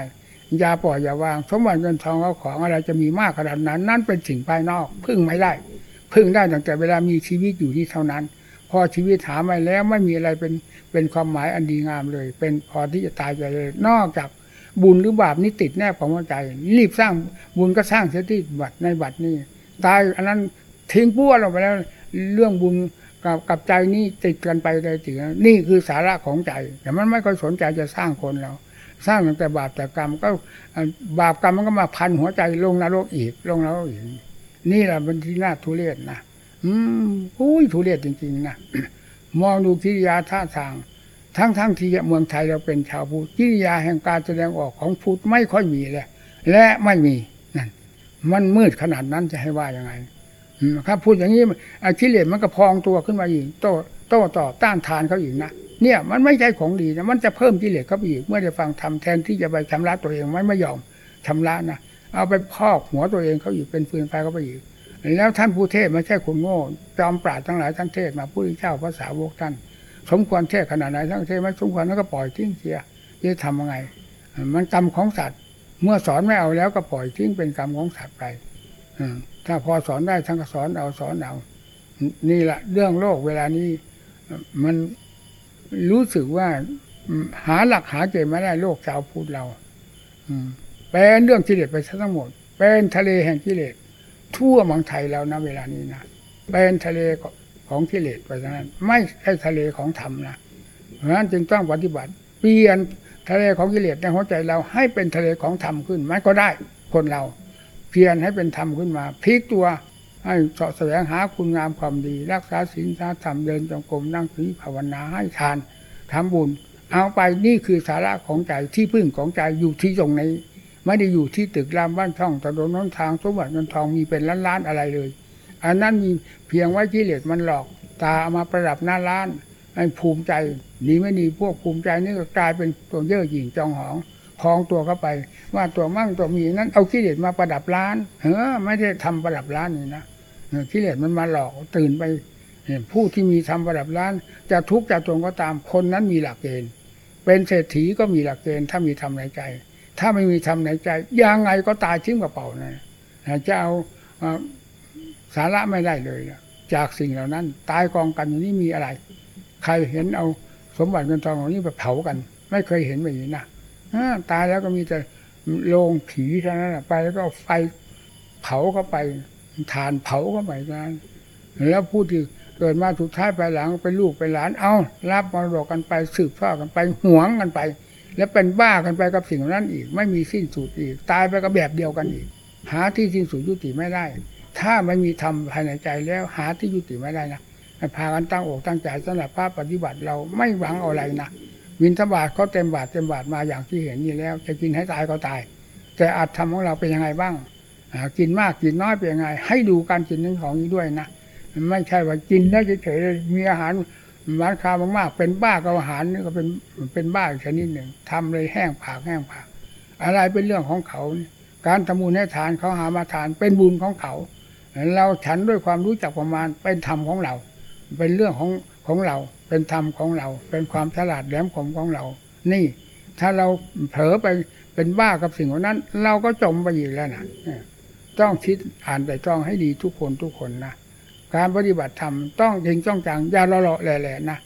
อย่าปล่อยอย่าวาง สมบัติเงินทองเอาของอะไรจะมีมากขนาดนั้น นั่นเป็นสิ่งภายนอก พึ่งไม่ได้ พึ่งได้ตั้งแต่เวลามีชีวิตอยู่ที่เท่านั้น พอชีวิตหาไม่แล้วไม่มีอะไรเป็นเป็นความหมายอันดีงามเลย เป็นพอที่จะตายใจเลย นอกจาก บุญหรือบาปนี้ติดแนบของหัวใจ รีบสร้างบุญก็สร้างเสียที่บัตรในบัตรนี้ตายอันนั้นทิ้งปั้วลงไปแล้วเรื่องบุญกับกับใจนี้ติดกันไปเลยจริงนี่คือสาระของใจ แต่มันไม่ค่อยสนใจจะสร้างคนเรา สร้างตั้งแต่บาปแต่กรรมก็บาปกรรมมันก็มาพันหัวใจลงนรกอีกลงนรกอีกนี่แหละเป็นที่น่าทุเรศนะอืมอุ้ยทุเรศจริงๆนะมองดูกิริยาท่าทาง ทั้งทั้งที่เมืองไทยเราเป็นชาวพุทธกิริยาแห่งการแสดงออกของพุทธไม่ค่อยมีเลยและไม่มีนั่นมันมืดขนาดนั้นจะให้ว่ายังไงครับพูดอย่างนี้ไอ้กิเลสมันก็พองตัวขึ้นมาอีกโตโต้ตอบต้านทานเขาอีกนะเนี่ยมันไม่ใช่ของดีนะมันจะเพิ่มกิเลสเข้าไปอีกเมื่อได้ฟังทำแทนที่จะไปชำระตัวเองไม่ไม่ยอมชำระนะเอาไปพอกหัวตัวเองเขาอีกเป็นฟืนไฟเขาไปอีกแล้วท่านผู้เทศไม่ใช่คนโง่จอมปราดทั้งหลายท่านเทศมาผู้ที่เจ้าภาษาวกท่าน สมควรเทศขนาดไหนทั้งเทศไม่สมควรแล้วก็ปล่อยทิ้งเสียจะทำยังไง มันกรรมของสัตว์ เมื่อสอนไม่เอาแล้วก็ปล่อยทิ้งเป็นกรรมของสัตว์ไปถ้าพอสอนได้ทั้งก็สอนเอาสอนเอา นี่แหละเรื่องโลกเวลานี้ มันรู้สึกว่าหาหลักหาเกณฑ์ไม่ได้โลกชาวพุทธเราเป็นเรื่องกิเลสไปทั้งหมด เป็นทะเลแห่งกิเลสทั่วเมืองไทยแล้วนะเวลานี้นะเป็นทะเล ของกิเลสไปฉะนั้น ไม่ใช่ทะเลของธรรมนะเพราะฉะนั้นจึงต้องปฏิบัติ เปลี่ยนทะเลของกิเลสในหัวใจเราให้เป็นทะเลของธรรมขึ้นมันก็ได้คนเรา เพียรให้เป็นธรรมขึ้นมาพลิกตัวให้เสาะแสวงหาคุณงามความดี รักษาศีลสาธรรมเดินจงกรมนั่งสมาธิภาวนาให้ทานทำบุญ เอาไปนี่คือสาระของใจที่พึ่งของใจอยู่ที่ตรงนี้ไม่ได้อยู่ที่ตึกรามบ้านช่องถนนน้นทางสมบัติเงินทองมีเป็นล้านๆอะไรเลย อันนั้นมีเพียงไว้กิเลสมันหลอก ตาเอามาประดับหน้าร้านให้ภูมิใจหนีไม่หนีพวกภูมิใจนี่ก็กลายเป็นตัวเย่อหยิ่งจองหองพองตัวเข้าไป ว่าตัวมั่งตัวมีนั้นเอากิเลสมาประดับร้าน เฮ้อไม่ได้ทำประดับร้านนี่นะเออกิเลสมันมาหลอกตื่นไปผู้ที่มีทำประดับร้าน จะทุกข์จะจนก็ตามคนนั้นมีหลักเกณฑ์ เป็นเศรษฐีก็มีหลักเกณฑ์ถ้ามีทำในใจ ถ้าไม่มีทำในใจยังไงก็ตายทิ้งกระเป๋านะจะเอา สาระไม่ได้เลยนะจากสิ่งเหล่านั้น ตายกองกันอย่างนี้มีอะไร ใครเห็นเอาสมบัติเงินทองเหล่านี้ไปเผากัน ไม่เคยเห็นแบบนี้นะตายแล้วก็มีแต่โลงผีเท่านั้นไปแล้วก็ไฟเผาเข้าไปฐานเผาเข้าไปนั้นแล้วผู้ที่เกิดมาสุดท้ายไปหลังเป็นลูกเป็นหลาน เอารับมรดกกันไปสืบทอดกันไปหวงกันไป แล้วเป็นบ้ากันไปกับสิ่งนั้นอีก ไม่มีสิ้นสุดอีก ตายไปก็แบบเดียวกันอีก หาที่สิ้นสุดยุติไม่ได้ ถ้าไม่มีธรรมภายในใจแล้วหาที่ยุติไม่ได้นะพากันตั้งอกตั้งใจสำหรับภาพปฏิบัติเราไม่หวังอะไรนะวินทบาทเขาเต็มบาทเต็มบาทมาอย่างที่เห็นนี่แล้ว จะกินให้ตายก็ตาย แต่อาจทำของเราเป็นยังไงบ้างกินมากกินน้อยเป็นยังไง ให้ดูการกินนั้นของนี้ด้วยนะไม่ใช่ว่ากินแล้วเฉยๆมีอาหารร้านค้ามากๆเป็นบ้ากับอาหารนี่ก็เป็นเป็นบ้าอีกชนิดหนึ่งทำเลยแห้งผากแห้งผากอะไรเป็นเรื่องของเขา การทำบุญให้ทานเขาหามาทานเป็นบุญของเขา เราฉันด้วยความรู้จักประมาณเป็นธรรมของเรา เป็นเรื่องของของเรา เป็นธรรมของเรา เป็นความฉลาดแหลมคมของเรา นี่ ถ้าเราเผลอไปเป็นบ้ากับสิ่งเหล่านั้น เราก็จมไปอีกแล้วนะต้องคิดอ่านแต่จ้องให้ดีทุกคนทุกคนนะการปฏิบัติธรรมต้องจริงจ้องจังอย่าละเลาะแหล่ๆนะ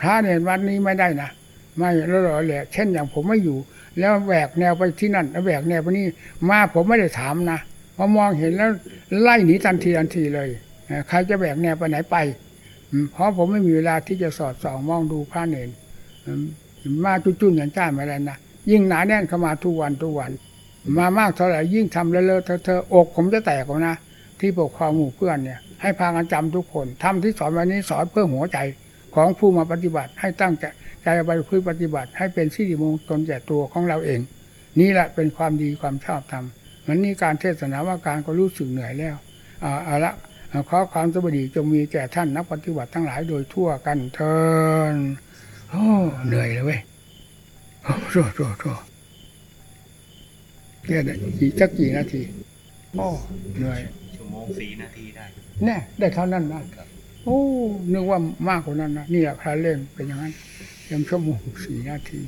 พระเนรวัดนี้ไม่ได้นะไม่ละเลาะแหล่เช่นอย่างผมไม่อยู่ แล้วแหวกแนวไปที่นั่นแล้วแหวกแนวไปนี่มาผมไม่ได้ถามนะ พอมองเห็นแล้วไล่หนีทันทีทันทีเลยใครจะแหวกแนวไปไหนไป เพราะผมไม่มีเวลาที่จะสอดส่องมองดูพระเนรมาจุ้นๆอย่างจ้ามาแล้วนะยิ่งหนาแน่นเข้ามาทุกวันทุกวัน มามากเท่าไหร่ยิ่งทำเลอะเทอะๆอกผมจะแตกแล้วนะที่ปกครองหมู่เพื่อนเนี่ยให้พากันจำทุกคนทำที่สอนวันนี้สอนเพื่อหัวใจของผู้มาปฏิบัติ ให้ตั้งใจใจไปพื่อปฏิบัติ ให้เป็นสิริมงคลแก่ตัวของเราเอง นี่แหละเป็นความดีความชอบธรรม มันนี่การเทศนาว่าการก็รู้สึกเหนื่อยแล้วอ่าเอาละอ่าขอความสวัสดีจงมีแก่ท่านนักปฏิบัติทั้งหลายโดยทั่วกันเทินโอ้เหนื่อยเลยเว้ยโอ้โหโอ้โหแค่ได้กี่สักกี่นาทีโอ้เหนื่อยชั่วโมงสี่นาทีได้แน่ได้เท่านั้นนะโอ้นึกว่ามากกว่านั้นนะนี่แหละคาเร่งเป็นอย่างนั้นยังชั่วโมงสี่นาที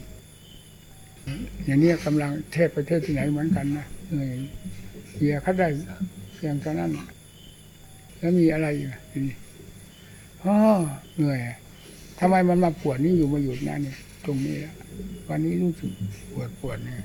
อย่างนี้กำลังเทศประเทศที่ไหนเหมือนกันนะ เหนื่อยเฮียเขาได้เพียงเท่านั้น แล้วมีอะไรอยู่ทีนี้อ๋อเหนื่อยทำไมมันมาปวดนี่อยู่มาหยุดนะเนี่ยตรงนี้แล้ววันนี้รู้สึกปวดปวดเนี่ย